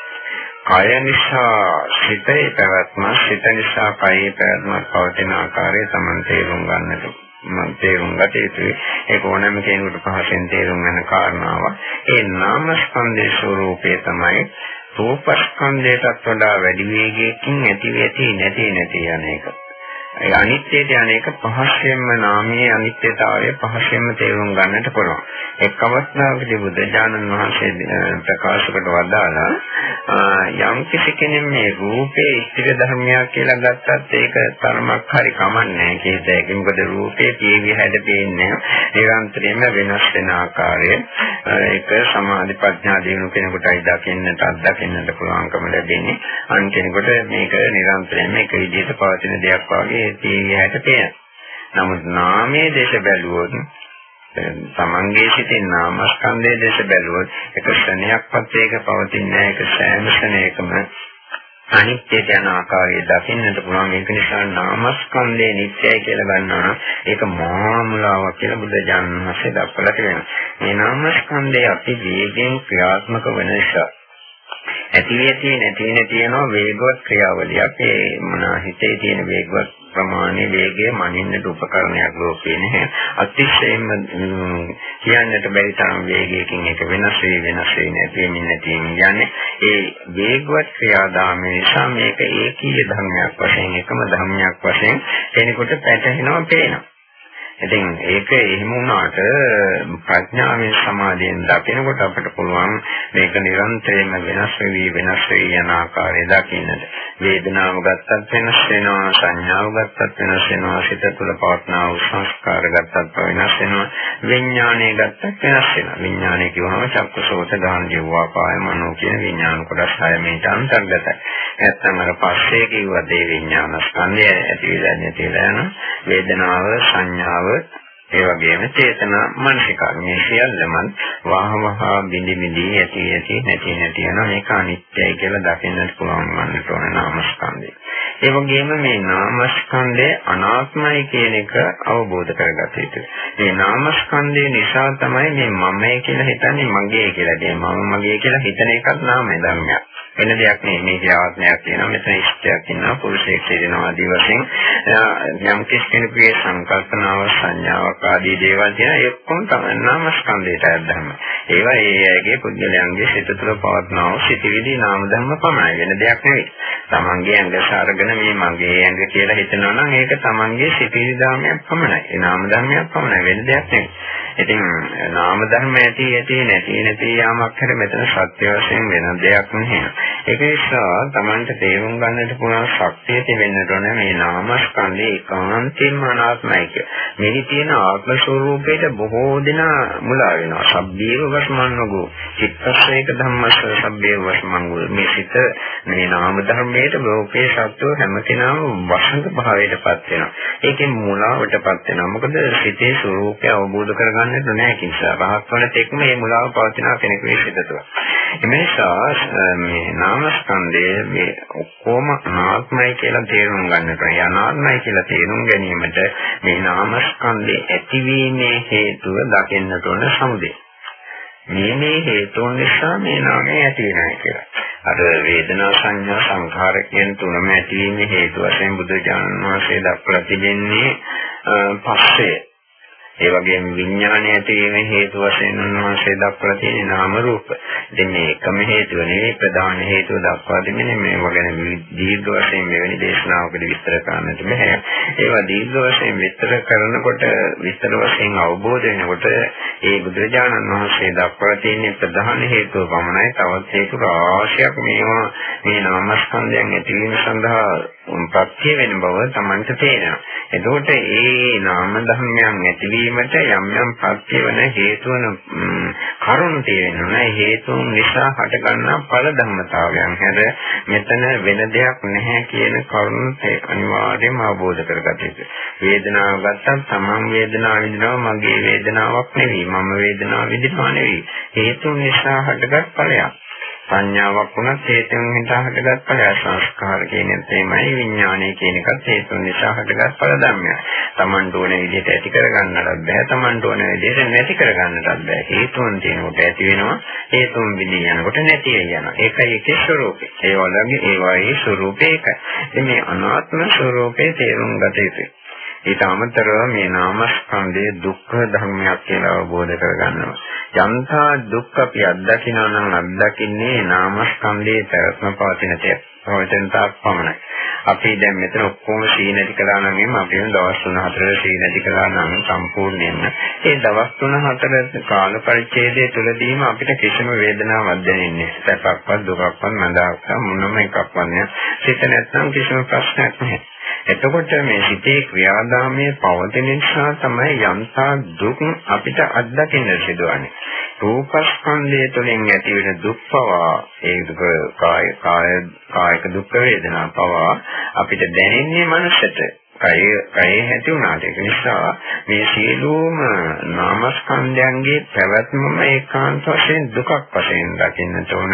කය නිසා සිතේ පැවැත්ම සිත නිසා කයේ පැවැත්ම පවතින ආකාරය Taman තේරුම් ගන්නට මම තේරුම් ගත යුතුයි. ඒක ඕනෑම කෙනෙකුට පහසෙන් තේරුම් ගන්න කාරණාවක්. ඒ නාමස්කන්ධයේ ස්වરૂපය තමයි රූපස්කන්ධයටත් වඩා වැඩි වේගයකින් ඇති වෙති නැති නැති යන එක. ඒ අනිත්‍යයට අනේක පහසෙන්ම නාමයේ අනිත්‍යතාවය පහසෙන්ම තේරුම් ගන්නට පුළුවන්. එක් අවස්ථාවකදී බුදුජානන් වහන්සේ ප්‍රකාශ කොට වදාලා යම් කිසි කෙනෙක් මේ රූපේ ස්ථිර ධර්මයක් කියලා ගත්තත් ඒක තරමක් හරි කමන්නේ කේතයක. මොකද රූපේ පියවි හැඩ පේන්නේ නිරන්තරයෙන්ම වෙනස් වෙන ආකාරය. ඒක සමාධි ප්‍රඥා දිනු කෙනෙකුටයි දකින්නට අත්දකින්නට පුළුවන්කම ලැබෙන්නේ. අන් කෙනෙකුට මේක නිරන්තරයෙන්ම එක විදිහට පවතින දෙයක් වගේ ඒ තීයයට පේන. නමුත් නාමයේ දේශ බැලුවොත් තමන්ගේ සිටින් නාමස්කන්ධයේ දේශ බැලුවොත් එක ශරණයක්වත් ඒක පවතින්නේ නැහැ. ඒක සෑම ශරණයකම අනිත්‍ය යන ආකාරය දකින්නට පුළුවන්. ඒක නිසා නාමස්කන්ධය නිත්‍යයි කියලා ගන්නවා නම් ඒක මහාමුලාවක් කියලා බුද්ධ ඥානහසේ දක්වලා තියෙනවා. මේ නාමස්කන්ධය අති වේගෙන් ක්‍රියාත්මක වෙන නිසා ඇති වේ තියෙන නැති වෙන තියෙනවා වේගවත් ක්‍රියාවලියක්. ඒ මොන හිතේ තියෙන වේගවත් ප්‍රමාණය වේගය මනින්නට උපකරණයක් ලෝකේ නැහැ. අතිශයින්ම කියන්නට බැරි තරම් වේගයකින් ඒක වෙනස් වෙයි වෙනස් වෙයි නැතිවෙමින් නැතිවෙමින් යන්නේ. ඒ වේගවත් ක්‍රියාදාමය නිසා මේක ඒකීය ධර්මයක් වශයෙන් එකම ධර්මයක් වශයෙන් කෙනෙකුට පැටහෙනවා පේනවා. ඉතින් ඒක එහෙම වුණාට ප්‍රඥාවෙන් සමාධියෙන් දකිනකොට අපිට පුළුවන් මේක නිරන්තරයෙන්ම වෙනස් වෙවි වෙනස් වෙවි යන ආකාරය දකින්නට. වේදනාව ගත්තත් වෙනස් වෙනවා, සංඥාව ගත්තත් වෙනස් වෙනවා, සිත තුළ පවත්නා වූ සංස්කාර ගත්තත් වෙනස් වෙනවා, විඥානය ගත්තත් වෙනස් වෙනවා. විඥානය කියවම චක්කසෝත ගාන ජීවා කාය මනෝ කියන විඥාන කොටස් හය මේට අන්තර්ගතයි. නැත්තම් අර පස්සේ කිව්ව දේ විඥාන ස්කන්ධය ඇති වෙලා නැති වෙලා යන වේදනාව සංඥාව ඒ වගේම චේතනා මනසිකාර මේ සියල්ලම වහ වහ බිඳි බිඳි ඇති ඇති නැති නැති යන මේක අනිත්‍යයි කියලා දකින්නට පුළුවන් වන්නට ඕන නාමස්කන්ධය. ඒ වගේම මේ නාමස්කන්ධය අනාත්මයි කියන එක අවබෝධ කරගත යුතුයි. මේ නාමස්කන්ධය නිසා තමයි මේ මමයි කියලා හිතන්නේ මගේ කියලා. ඒ මම මගේ කියලා හිතන එකත් නාමය ධර්මයක්. වෙන දෙයක් නෙමෙයි මේකේ ආත්මයක් තියෙනවා. මෙතන ඉෂ්ටයක් ඉන්නවා. පුරුෂයෙක් කියනවා ආදී වශයෙන්. යම් කෙනෙකුගේ සංකල්පනාව සංඥාවක් ආදී දේවල් තියෙනවා. ඒ ඔක්කොම තමයි නාමස්කන්ධයට අයදම ඒවා ඒ අයගේ පුද්ගලයන්ගේ සිත තුළ පවත්නා වූ සිටිවිලි නාම ධර්ම පමණයි. වෙන දෙයක් නෙවෙයි. තමන්ගේ ඇඟ සාරගෙන මේ මගේ ඇඟ කියලා හිතනවා නම් ඒක තමන්ගේ සිටිවිලි ධර්මයක් පමණයි. ඒ නාම ධර්මයක් පමණයි. වෙන දෙයක් නෙවෙයි. ඉතින් නාම ධර්ම ඇති ඇති නැති නැති යාමක් හැර මෙතන සත්‍ය වශයෙන් වෙන දෙයක් නෙවෙයි. ඒක නිසා Tamanට තේරුම් ගන්නට පුළුවන් ශක්තිය තිබෙන්නට ඕනේ මේ නාමස්කන්ධේ ඒකාන්තයෙන්ම අනාත්මයි කිය. මෙහි තියෙන ආත්ම ස්වરૂපයට බොහෝ දෙනා මුලා වෙනවා. සබ්බීව වස්මන්නගෝ චිත්තස්සේක ධම්මස්ස සබ්බීව වස්මංගෝ මේ සිත මේ නාම ධර්මයට ලෝකේ සත්ව හැම කෙනාම වසඟ භාවයටපත් වෙනවා. ඒකෙන් මුලාවටපත් වෙනවා. මොකද සිතේ ස්වરૂපය අවබෝධ කරගන්න කරන්නට නෑ කිසිසා. රහත් වන තෙක්ම මේ මුලාව පවතින කෙනෙකුගේ සිත තුළ. එමේ නිසා මේ නාමස්කන්ධය මේ ඔක්කොම අනාත්මයි කියලා තේරුම් ගන්නට ඕනේ. අනාත්මයි කියලා තේරුම් ගැනීමට මේ නාමස්කන්ධේ ඇතිවීමේ හේතුව දකින්නට ඕන සමුදේ. මේ මේ හේතුන් නිසා මේ නාමය ඇති වෙනවා කියලා. අර වේදනා සංඥා සංඛාර කියන තුනම ඇතිවීමේ හේතු වශයෙන් බුදු දානන් වහන්සේ දක්වලා තිබෙන්නේ පස්සේ ඒ වගේම විඥානය ඇතිවීම හේතු වශයෙන් උන්වහන්සේ දක්වලා තියෙන නාම රූප. ඉතින් මේ එකම හේතුව නෙවෙයි ප්‍රධාන හේතුව දක්වා දෙන්නේ මේවා ගැන දීර්ඝ වශයෙන් මෙවැනි දේශනාවකදී විස්තර කරන්නට බෑ. ඒවා දීර්ඝ වශයෙන් විස්තර කරනකොට විස්තර වශයෙන් අවබෝධ වෙනකොට ඒ බුදුරජාණන් වහන්සේ දක්වලා තියෙන ප්‍රධාන හේතුව පමණයි තවත් හේතු රාශියක් මේවා මේ නාමස්කන්ධයන් ඇතිවීම සඳහා ප්‍රත්‍ය වෙන බව Tamanට තේරෙනවා. එතකොට ඒ නාම ධර්මයන් ඇතිවීම වීමට යම් යම් පත්‍ය වෙන හේතු වන කරුණු තියෙනවා. හේතුන් නිසා හටගන්නා ඵල ධර්මතාවයන් හැර මෙතන වෙන දෙයක් නැහැ කියන කරුණ අනිවාර්යයෙන්ම අවබෝධ කරගත යුතුයි. වේදනාව ගත්තත් තමන් වේදනාව විඳිනවා මගේ වේදනාවක් නෙවෙයි. මම වේදනාව විඳිනවා නෙවෙයි. හේතුන් නිසා හටගත් ඵලයක්. සංඥාවක් වුණත් හේතුන් නිසා හටගත් ඵල සංස්කාර කියන තේමයි විඥානය කියන එකත් හේතුන් නිසා හටගත් ඵල ධර්මයක්. Tamanට ඕන විදිහට ඇති කරගන්නටත් බෑ. Tamanට ඕන විදිහට නැති කරගන්නටත් බෑ. හේතුන් තියෙනකොට ඇති වෙනවා. හේතුන් විදී යනකොට නැති වෙනවා. ඒකයි ඒකේ ස්වરૂපය. ඒ වගේ ඒ වගේ ස්වરૂපයක. මේ අනාත්ම ස්වરૂපයේ තේරුම් ගත යුතුයි. ඊට අමතරව මේ නාමස්කන්ධයේ දුක්ඛ ධර්මයක් කියලා අවබෝධ කරගන්නවා. යම්තා දුක් අපි අත්දකිනවා නම් අත්දකින්නේ නාමස්කන්ධයේ පැවැත්ම පවතින තේ. පවතින තාක් පමණයි. අපි දැන් මෙතන ඔක්කොම සීනටි කළා නම් එම් අපි දවස් 3-4 සීනටි කළා නම් සම්පූර්ණයෙන්ම ඒ දවස් 3-4 කාල පරිච්ඡේදය තුළදීම අපිට කිසිම වේදනාවක් දැනෙන්නේ නැහැ. සැපක්වත් දුකක්වත් මඳාක්වත් මොනම එකක්වත් නැහැ. සිත නැත්නම් කිසිම ප්‍රශ්නයක් නැහැ. එතකොට මේ සිතේ ක්‍රියාදාමයේ පවතින නිසා තමයි යම්තා දුක් අපිට අත්දකින්න සිදුවන්නේ. රූපස්කන්ධය තුළින් ඇතිවෙන දුක් පවා ඒ දුක කාය කාය කායික දුක් වේදනා පවා අපිට දැනෙන්නේ මනසට. කය කය ඇති වුණාට ඒක නිසා මේ සියලුම නාමස්කන්ධයන්ගේ පැවැත්මම ඒකාන්ත වශයෙන් දුකක් වශයෙන් දකින්නට ඕන.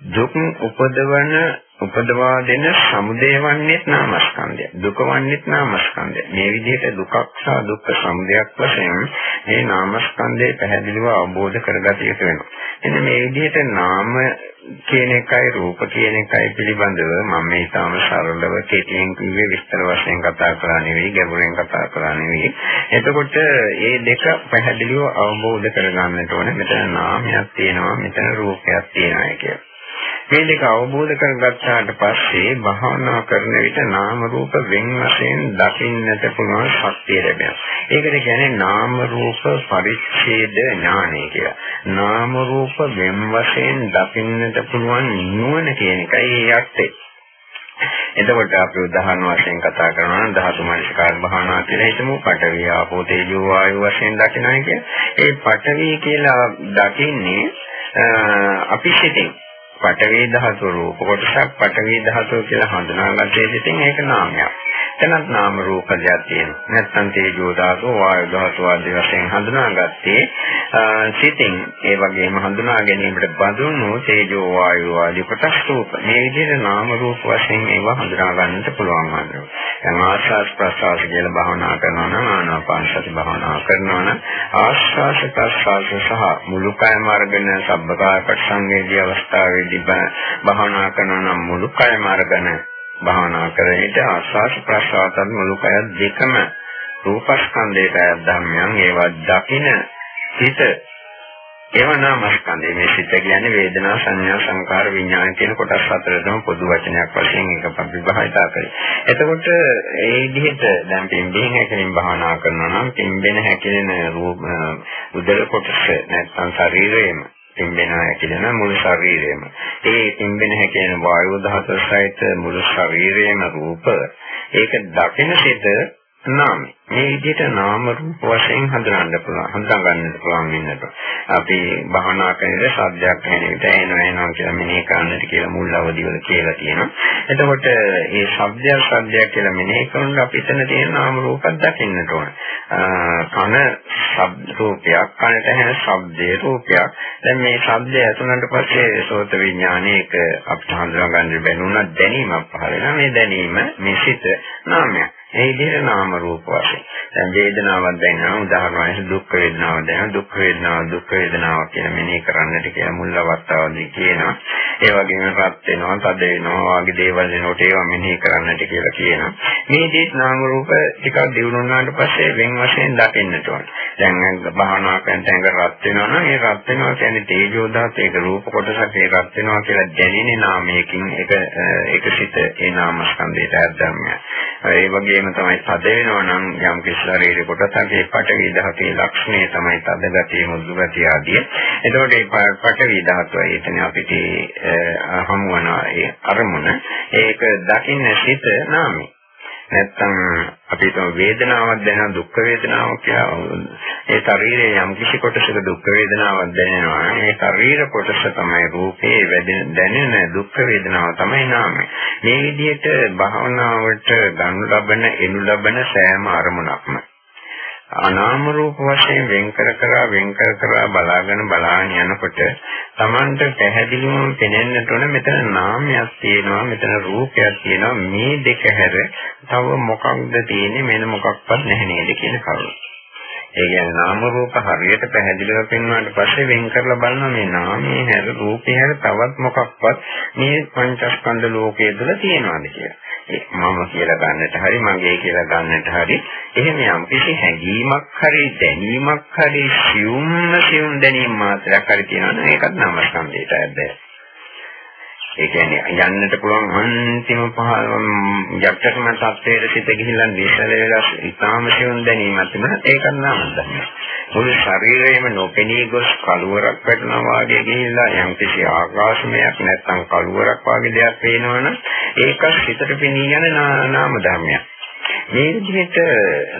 දුක් උපදවන උපදවා දෙන සමුදය වන්නේත් නාමස්කන්ධය. දුක වන්නේත් නාමස්කන්ධය. මේ විදිහට දුකක් සහ දුක්ඛ සමුදයක් වශයෙන් මේ නාමස්කන්ධය පැහැදිලිව අවබෝධ කරගත යුතු වෙනවා. එන්න මේ විදිහට නාම කියන එකයි රූප කියන එකයි පිළිබඳව මම මේ තාම සරලව කෙටියෙන් කිව්වේ විස්තර වශයෙන් කතා කරලා නෙවෙයි ගැඹුරෙන් කතා කරලා නෙවෙයි. එතකොට මේ දෙක පැහැදිලිව අවබෝධ කරගන්නට ඕනේ. මෙතන නාමයක් තියෙනවා, මෙතන රූපයක් තියෙනවා කියලා. මේ දෙක අවබෝධ කරගත්තාට පස්සේ භාවනා කරන විට නාම රූප වෙන් වශයෙන් දකින්නට පුළුවන් ශක්තිය ලැබෙනවා. ඒකට කියන්නේ නාම රූප පරිච්ඡේද ඥානය කියලා. නාම රූප වෙන් වශයෙන් දකින්නට පුළුවන් නුවණ කියන එකයි ඒ යත්තේ. එතකොට අපි උදාහරණ වශයෙන් කතා කරනවා නම් ධාතු මනස්කාර භාවනා කියලා හිතමු පඨවි ආපෝ තේජෝ වායු වශයෙන් දකිනවා කියන්නේ. ඒ පඨවි කියලා දකින්නේ අපි සිටින් පඨවි ධාතු රූප කොටසක් පඨවි ධාතු කියලා හඳුනාගත්තේ සිටින් ඒක නාමයක්. එතනත් නාම රූප දෙයක් තියෙනවා. නැත්නම් තේජෝ ධාතු වායු ධාතු ආදී වශයෙන් හඳුනාගත්තේ සිටින් ඒ වගේම හඳුනා ගැනීමට බඳුන්ු තේජෝ වායු ආදී කොටස් රූප. මේ විදිහට නාම රූප වශයෙන් ඒවා හඳුනා ගන්නට පුළුවන් වන්නවා. දැන් ආස්වාස් ප්‍රසවාස කියලා භාවනා කරනවා නම් ආනාපාන සති භාවනා කරනවා නම් ආස්වාස් ප්‍රසවාස සහ මුළු කයම අරගෙන සබ්බකාය පරිසංවේදී අවස්ථාවේ වෙද්දී භාවනා කරනවා නම් මුළු කයම අරගෙන භාවනා කරේට ආස්වාද ප්‍රසආතත් මුළු කය දෙකම රූපස්කන්ධයට ධර්මයන් ඒවා දකින හිත ඒව නාමස්කන්ධය මේ සිත කියන්නේ වේදනා සංඥා සංකාර විඥාන කියන කොටස් හතරටම පොදු වචනයක් වශයෙන් එක විභාගිතා කරේ. එතකොට ඒ විදිහට දැන් පින්බෙන හැකලින් භාවනා කරනවා නම් පින්බෙන හැකලෙන රූප උදර කොටස නැත්නම් ශරීරයේම පිම්බෙනවා කියන මුළු ශරීරයම. ඒ පිම්බෙන හැකෙන වායු දහස සහිත මුළු ශරීරයේම රූප ඒක දකින සිට නාමයි. මේ විදිහට නාම රූප වශයෙන් හඳුනන්න පුළුවන්. හඳුනා ගන්නට පුළුවන් වෙනට. අපි භවනා කරනකොට සද්දයක් ඇහෙන විට එනවා එනවා කියලා මෙනෙහි කරන්නට කියලා මුල් අවදිවල කියලා තියෙනවා. එතකොට මේ ශබ්දයක් ශබ්දයක් කියලා මෙනෙහි කරනකොට අපි එතන තියෙන නාම රූපයක් දකින්නට ඕන. කන ශබ්ද රූපයක්, කනට ඇහෙන ශබ්දේ රූපයක්. දැන් මේ ශබ්දය ඇතුළට පස්සේ සෝත විඥානයේක අපිට හඳුනා ගන්න බැනුණා දැනීමක් පහළ වෙනවා. මේ දැනීම මේ සිත නාමයක්. ඒ විදිහට නාම රූප වශයෙන්. දැන් වේදනාවක් දැනෙනවා උදාහරණ වශයෙන් දුක් වේදනාවක් දැනෙනවා දුක් වේදනාව දුක් වේදනාවක් කියලා මෙනෙහි කරන්නට කියලා මුල් අවස්ථාවේදී කියනවා. ඒ වගේම රත් වෙනවා, තද වෙනවා වගේ දේවල් වෙනකොට ඒවා මෙනෙහි කරන්නට කියලා කියනවා. මේ දේත් නාම රූප ටිකක් දියුණු වුණාට පස්සේ වෙන් වශයෙන් දකින්නට ඕන. දැන් භාවනා කරන තැනක රත් වෙනවා නම් ඒ රත් වෙනවා කියන්නේ තේජෝ ධාත ඒක රූප කොටසක් ඒ රත් වෙනවා කියලා දැනෙන නාමයකින් ඒක ඒක සිත ඒ නාමස්කන්ධයට අධර්මය. ඒ වගේම තමයි තද වෙනවා නම් යම් කිසි ශරීර කොටසක ඒ පටවි ධාතුවේ ලක්ෂණය තමයි තද ගතිය මුදු ගතිය ආදී. එතකොට මේ පටවි ධාතුව එතන අපිට හමු වන ඒ අරමුණ ඒක දකින්න සිත නාමයි. නැත්තම් අපි තම වේදනාවක් දැනෙන දුක් වේදනාවක් කියලා. ඒ ශරීරයේ යම් කිසි කොටසක දුක් වේදනාවක් දැනෙනවා. ඒ ශරීර කොටස තමයි රූපේ දැනෙන දුක් වේදනාව තමයි නාමය. මේ විදිහට භාවනාවට ගනු ලබන එනු ලබන සෑම අරමුණක්ම අනාම රූප වශයෙන් වෙන් කර කර වෙන් කර කර බලාගෙන බලාගෙන යනකොට Tamanට පැහැදිලිවම පෙනෙන්නට ඕන මෙතන නාමයක් තියෙනවා මෙතන රූපයක් තියෙනවා මේ දෙක හැර තව මොකක්ද තියෙන්නේ මෙන්න මොකක්වත් නැහැ නේද කියන කරුණ. ඒ කියන්නේ නාම රූප හරියට පැහැදිලිව පෙන්වන්නට පස්සේ වෙන් කරලා බලනවා මේ නාමයේ හැර රූපේ හැර තවත් මොකක්වත් මේ පංචස්කන්ධ ලෝකයේ තුල තියෙනවද කියලා. මම කියලා ගන්නට හරි මගේ කියලා ගන්නට හරි. එහෙම යම් කිසි හැඟීමක් හරි දැනීමක් හරි සියුම්ම සියුම් දැනීම මාත්‍රයක් හරි තියෙනවා ඒකත් නාමස්කන්ධයට ඇද්දේ ඒ කියන්නේ යන්නට පුළුවන් අන්තිම පහළම යක්ෂකම තත්ත්වයට සිට ගිහිල්ලා නිසල වෙලා ඉතාම සිවුන් දැනීමක් තිබුණා ඒකත් නාමස්කන්ධය මුළු ශරීරයම නොපෙනී ගොස් කළුවරක් වැටෙනවා වගේ ගිහිල්ලා යම් කිසි ආකාශමයක් නැත්නම් කළුවරක් වගේ දෙයක් පේනවනම් ඒක හිතට පෙනී යන නාම ධර්මයක්. මේ විදිහට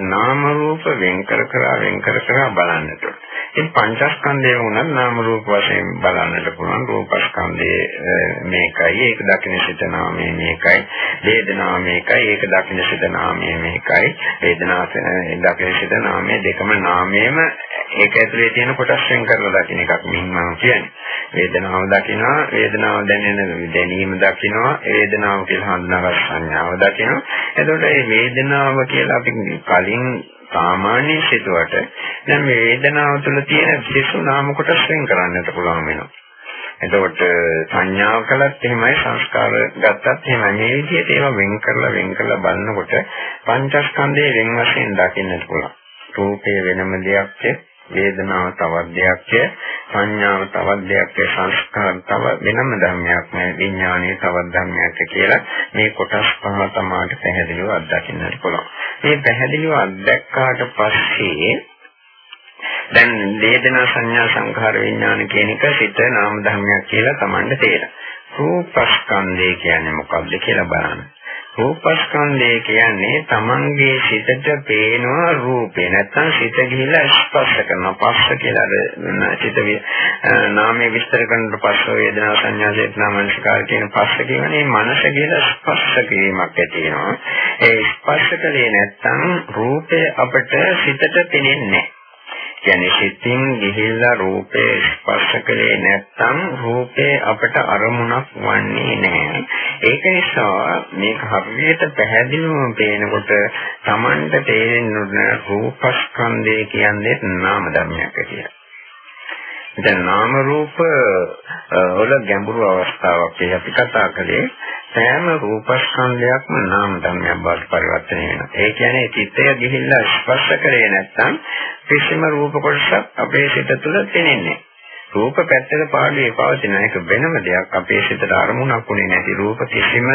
නාම රූප වෙන් කර කර වෙන් කර කර බලන්නට ඕන. ඉතින් පංචස්කන්ධය වුණත් නාම රූප වශයෙන් බලන්නට පුළුවන්. රූපස්කන්ධයේ මේකයි, ඒක දකින්න සිත නාමයේ මේකයි, වේදනාව මේකයි, ඒක දකින්න සිත නාමයේ මේකයි, වේදනාව දකින්න සිත නාමයේ දෙකම නාමයේම ඒක ඇතුලේ තියෙන කොටස් වෙන් කරලා දකින්න එකක් මින්මම කියන්නේ. වේදනාව දකිනවා, වේදනාව දැනෙන දැනීම දකිනවා, වේදනාව කියලා හඳුනාගත් සංඥාව දකිනවා. එතකොට මේ වේදනාව කියලා අපි කලින් සාමාන්‍ය සිතුවට දැන් මේ වේදනාව තුළ තියෙන විශේෂ නාම කොටස් වෙන් කරන්නට පුළුවන් වෙනවා. එතකොට සංඥාව කළත් එහෙමයි සංස්කාර ගත්තත් එහෙමයි. මේ විදිහට ඒවා වෙන් කරලා වෙන් කරලා බලනකොට පංචස්කන්ධයේ වෙන වශයෙන් දකින්නට පුළුවන්. රූපේ වෙනම දෙයක් වේදනාව තවත් දෙයක් සංඥාව තවත් දෙයක් සංස්කාර තව වෙනම ධර්මයක් නේ විඥානීය තවත් ධර්මයක් කියලා මේ කොටස් පහ තමයි පැහැදිලිව අත්දකින්නට පුළුවන්. මේ පැහැදිලිව අත්දැක්කාට පස්සේ දැන් වේදනා සංඥා සංඛාර විඥාන කියන එක සිත නාම ධර්මයක් කියලා Tamanට තේරෙනවා. රූපස්කන්ධය කියන්නේ මොකක්ද කියලා බලන්න. රූපස්කන්ධය කියන්නේ තමන්ගේ සිතට පේනවා රූපේ. නැත්තම් සිත ගිහිලා ස්පර්ශ කරනවා. පස්ස කියලා සිත නාමයේ විස්තර කරනකොට පස්ස වේදනා සංඥා චේතනා මනස්කාර කියන පස්ස කියන්නේ මනස ගිහිලා ස්පර්ශ කිරීමක් ඇති වෙනවා. ඒ ස්පර්ශ කලේ නැත්තම් රූපය අපට සිතට පෙනෙන්නේ නැහැ. කියන්නේ සිතින් ගිහිල්ලා රූපේ ස්පර්ශ කලේ නැත්නම් රූපේ අපට අරමුණක් වන්නේ නැහැ. ඒක නිසා මේක හරියට පැහැදිලිවම පේනකොට Tamanට තේරෙන්නේ රූපස්කන්ධය කියන්නේ නාම ධර්මයක් කියලා. දැන් නාම රූප වල ගැඹුරු අවස්ථාවක් අපි කතා කළේ සෑම රූපස්කන්ධයක්ම නාම ධර්මයක් බවට පරිවර්තනය වෙනවා. ඒ කියන්නේ චිත්තය ගිහිල්ලා ස්පර්ශ කරේ නැත්නම් කිසිම රූප කොටසක් අපේ සිත තුළ පෙනෙන්නේ රූප පැත්තක පාඩුවේ පවතින එක වෙනම දෙයක් අපේ සිතට අරමුණක් උනේ නැති රූප කිසිම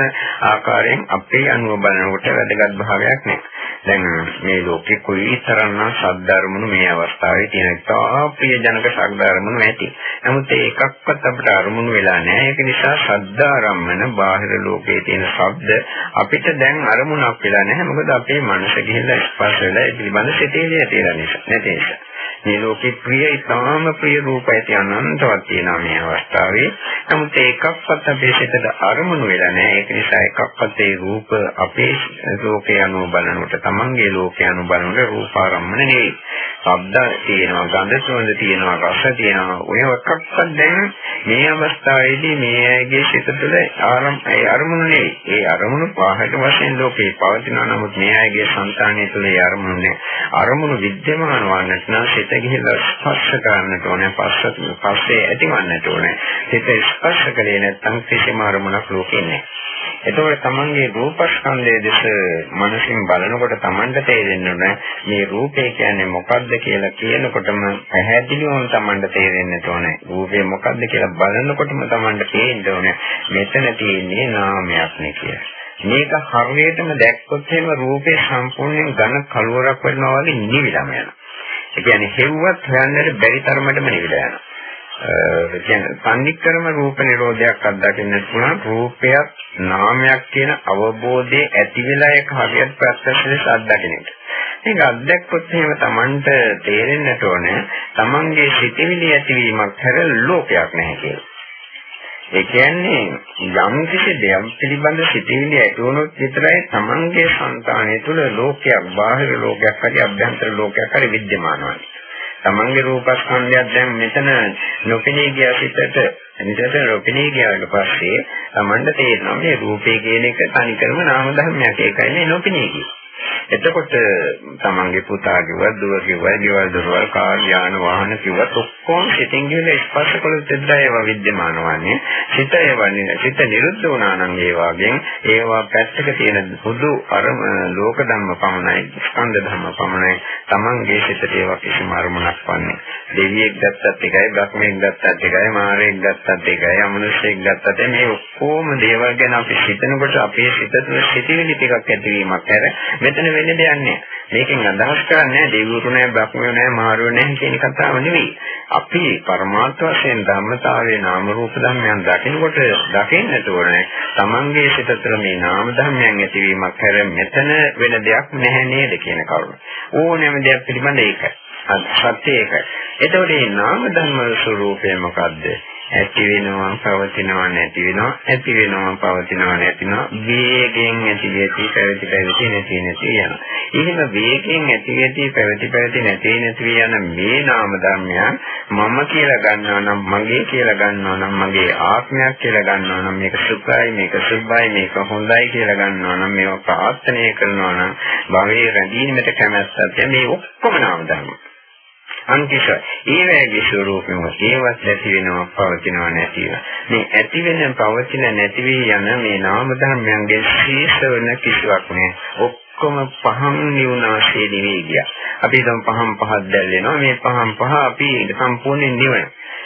ආකාරයෙන් අපේ අනුව බලනකොට වැදගත් භාවයක් නැහැ. දැන් මේ ලෝකේ කොයිතරම්නම් ශබ්දාරමුණු මේ අවස්ථාවේ තියෙන තා ප්‍රිය ජනක ශබ්දාරමුණු ඇති. නමුත් ඒ එකක්වත් අපිට අරමුණු වෙලා නැහැ. ඒක නිසා ශබ්දාරම්මන බාහිර ලෝකයේ තියෙන ශබ්ද අපිට දැන් අරමුණක් වෙලා නැහැ. මොකද අපේ මනස ගිහිල්ලා ස්පර්ශ වෙලා ඒ පිළිබඳ සිතේලිය තියෙන නිසා. නැති නිසා. මේ ලෝකේ ප්‍රිය ඉතාම ප්‍රිය රූප ඇති අනන්තවත් තියෙනවා මේ අවස්ථාවේ. නමුත් ඒකක්වත් අපේ සිතට අරමුණු වෙලා නැහැ. ඒක නිසා එකක්වත් ඒ රූප අපේ ලෝකේ අනුව බලනකොට තමන්ගේ ලෝකේ අනුව බලනකොට රූපාරම්මන නෙවෙයි. ශබ්ද තියෙනවා, ගන්ධ සුවඳ තියෙනවා, රස තියෙනවා. ඔය එකක්වත් දැන් මේ අවස්ථාවේදී මේ අයගේ සිත තුළ අරමුණු නෙවෙයි. ඒ අරමුණු පහකට වශයෙන් ලෝකේ පවතිනවා. නමුත් මේ අයගේ సంతානය තුළ ඒ අරමුණු නැහැ. අරමුණු විද්‍යමාන වන්නට නම් සිත ගිහිල්ලා ස්පර්ශ කරන්නට ඕනේ. පස්ස පස්සේ ඇතිවන්නට ඕනේ. සිත ස්පර්ශ කරේ නැත්නම් කිසිම අරමුණක් ලෝකේ නැහැ. එතකොට තමන්ගේ රූපස්කන්ධයේ දෙස මනසින් බලනකොට තමන්ට තේරෙන්නේ මේ රූපය කියන්නේ මොකක්ද කියලා කියනකොටම පැහැදිලිවම තමන්ට තේරෙන්න ඕනේ. රූපය මොකක්ද කියලා බලනකොටම තමන්ට තේරෙන්න ඕනේ මෙතන තියෙන්නේ නාමයක් නේ කියලා. මේක හරියටම දැක්කොත් එහෙම රූපේ සම්පූර්ණයෙන් ඝන කලවරක් වෙනවා වගේ නිවිලම යනවා. ඒ කියන්නේ හෙව්වත් හොයන්නට බැරි තරමටම නිවිලා යනවා. කියන්නේ සංනික්‍රම රූප නිරෝධයක් අත්දකින්න පුළුවන් රූපයක් නාමයක් කියන අවබෝධයේ ඇති වෙලා ඒක හරියට ප්‍රත්‍යක්ෂ ලෙස අත්දකින්න එක. මේක අත්දැක්කොත් එහෙම Tamanට තේරෙන්නට ඕනේ Tamanගේ සිතිවිලි ඇතිවීමක් හැර ලෝකයක් නැහැ කියලා. ඒ කියන්නේ යම් කිසි දෙයක් පිළිබඳ සිටිවිලි ඇති වුණොත් විතරයි Tamange సంతානය තුළ ලෝකයක් බාහිර ලෝකයක් හරි අභ්‍යන්තර ලෝකයක් හරි विद्यमान වන්නේ. Tamange රූපස්කන්ධයක් දැන් මෙතන නොපෙනී ගිය සිතට නිතර නොපෙනී ගියාට පස්සේ Tamanට තේරෙනවා මේ රූපේ කියන එක තනිකරම නාම ධර්මයක් ඒකයි නේ නොපෙනී ගියේ. එතකොට තමන්ගේ පුතා කිව්වා දුව කිව්වා ගෙවල් දොරවල් කාර් යාන වාහන කිව්වත් ඔක්කොම සිතින් ගිහලා ස්පර්ශ කළොත් එද්දා ඒවා විද්‍යමාන වන්නේ සිත ඒවන්නේ සිත නිරුද්ධ වුණා නම් ඒ වගේ ඒවා පැත්තක තියෙන පොදු අර ලෝක ධර්ම පමණයි ස්කන්ධ ධර්ම පමණයි තමන්ගේ සිතට ඒවා කිසිම අරමුණක් වන්නේ දෙවියෙක් ගත්තත් එකයි බ්‍රහ්මයෙක් ගත්තත් එකයි මාරයෙක් ගත්තත් එකයි අමනුෂ්‍යයෙක් ගත්තත් මේ ඔක්කොම දේවල් ගැන අපි හිතනකොට අපේ සිත තුළ සිතිවිලි ටිකක් ඇතිවීමක් ඇර මෙතන වෙන්නේ දෙයක් නෑ. මේකෙන් අදහස් කරන්නේ දෙවිවරු නෑ, බ්‍රහ්මයෝ නෑ, මාරයෝ නෑ කියන කතාව නෙවෙයි. අපි පරමාර්ථ වශයෙන් ධර්මතාවයේ නාම රූප ධර්මයන් දකිනකොට දකින්නට ඕනේ. Tamange සිත තුළ මේ නාම ධර්මයන් ඇතිවීමක් හැර මෙතන වෙන දෙයක් නැහැ නේද කියන කරුණ. ඕනෑම දෙයක් පිළිබඳ ඒකයි. සත්‍ය ඒකයි. එතකොට මේ නාම ධර්ම ස්වરૂපය මොකද්ද? ඇති වෙනවා පවතිනවා නැති වෙනවා ඇති වෙනවා පවතිනවා නැති වෙනවා වේගයෙන් ඇති වෙති පැවති පැවති නැති නැති යනවා. එහෙම වේගයෙන් ඇති වෙති පැවති පැවති නැති නැති යන මේ නාම ධර්මයන් මම කියලා ගන්නවා නම් මගේ කියලා ගන්නවා නම් මගේ ආත්මයක් කියලා ගන්නවා නම් මේක සුඛයි මේක සුභයි මේක හොඳයි කියලා ගන්නවා නම් මේක ප්‍රාර්ථනා කරනවා නම් භවයේ රැඳීමට කැමැත්තක් මේ ඔක්කොම නාම ධර්ම. අන්තිශ ඒ වගේ ස්වરૂපෙම ඒවත් නැති වෙනවා පවතිනවා නැති මේ ඇති වෙන පවතින නැති වී යන මේ නාම ධර්මයන්ගේ ශීර්ෂවන කිසිවක් නෑ ඔක්කොම පහන් නිවුනාසේ නෙවෙයි ගියා අපි දැන් පහන් පහක් දැල්ලෙනවා. මේ පහන් පහ අපි සම්පූර්ණයෙන් නිවන.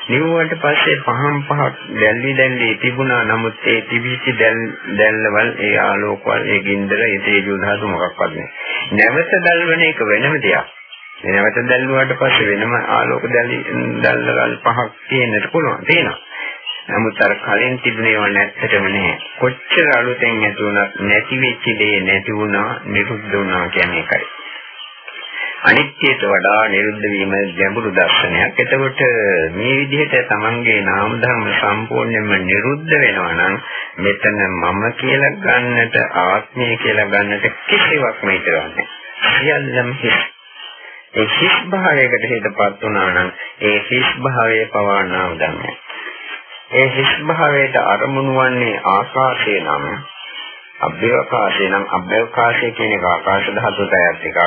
නිවුවට පස්සේ පහන් පහක් දැල්ලි දැල්ලි තිබුණා. නමුත් ඒ තිබිච්ච දැල්වල ඒ ආලෝකවල ඒ ගින්දර ඒ තේජෝ ධාතු මොකක්වත් නැහැ. නැවත දැල්වන එක වෙනම දෙයක්. නැවත දැල්වුවාට පස්සේ වෙනම ආලෝක දැලි දැල්වල පහක් තියෙන්නට පුළුවන්. තියෙනවා. නමුත් අර කලින් තිබුණේව නැත්තටම නෑ. කොච්චර අලුතෙන් ඇති වුණත් නැති වෙච්ච දේ නැති වුණා, නිරුද්ධ වුණා කියන්නේ ඒකයි. අනිත්‍යයට වඩා නිරුද්ධ වීම ගැඹුරු දර්ශනයක්. එතකොට මේ විදිහට තමන්ගේ නාම ධර්ම සම්පූර්ණයෙන්ම නිරුද්ධ වෙනවා නම් මෙතන මම කියලා ගන්නට ආත්මය කියලා ගන්නට කිසිවක් මේතරන්නේ. සියල්ලම හිස්. ඒ හිස් භාවයකට හිතපත් වුණා නම් ඒ හිස් භාවයේ පවා නාම ධර්මයි. ඒ හිස් භාවයට අරමුණු වන්නේ ආකාශය නම් අභ්‍යවකාශය නම් අභ්‍යවකාශය කියන එක ආකාශ ධාතුවට අයත් එකක්.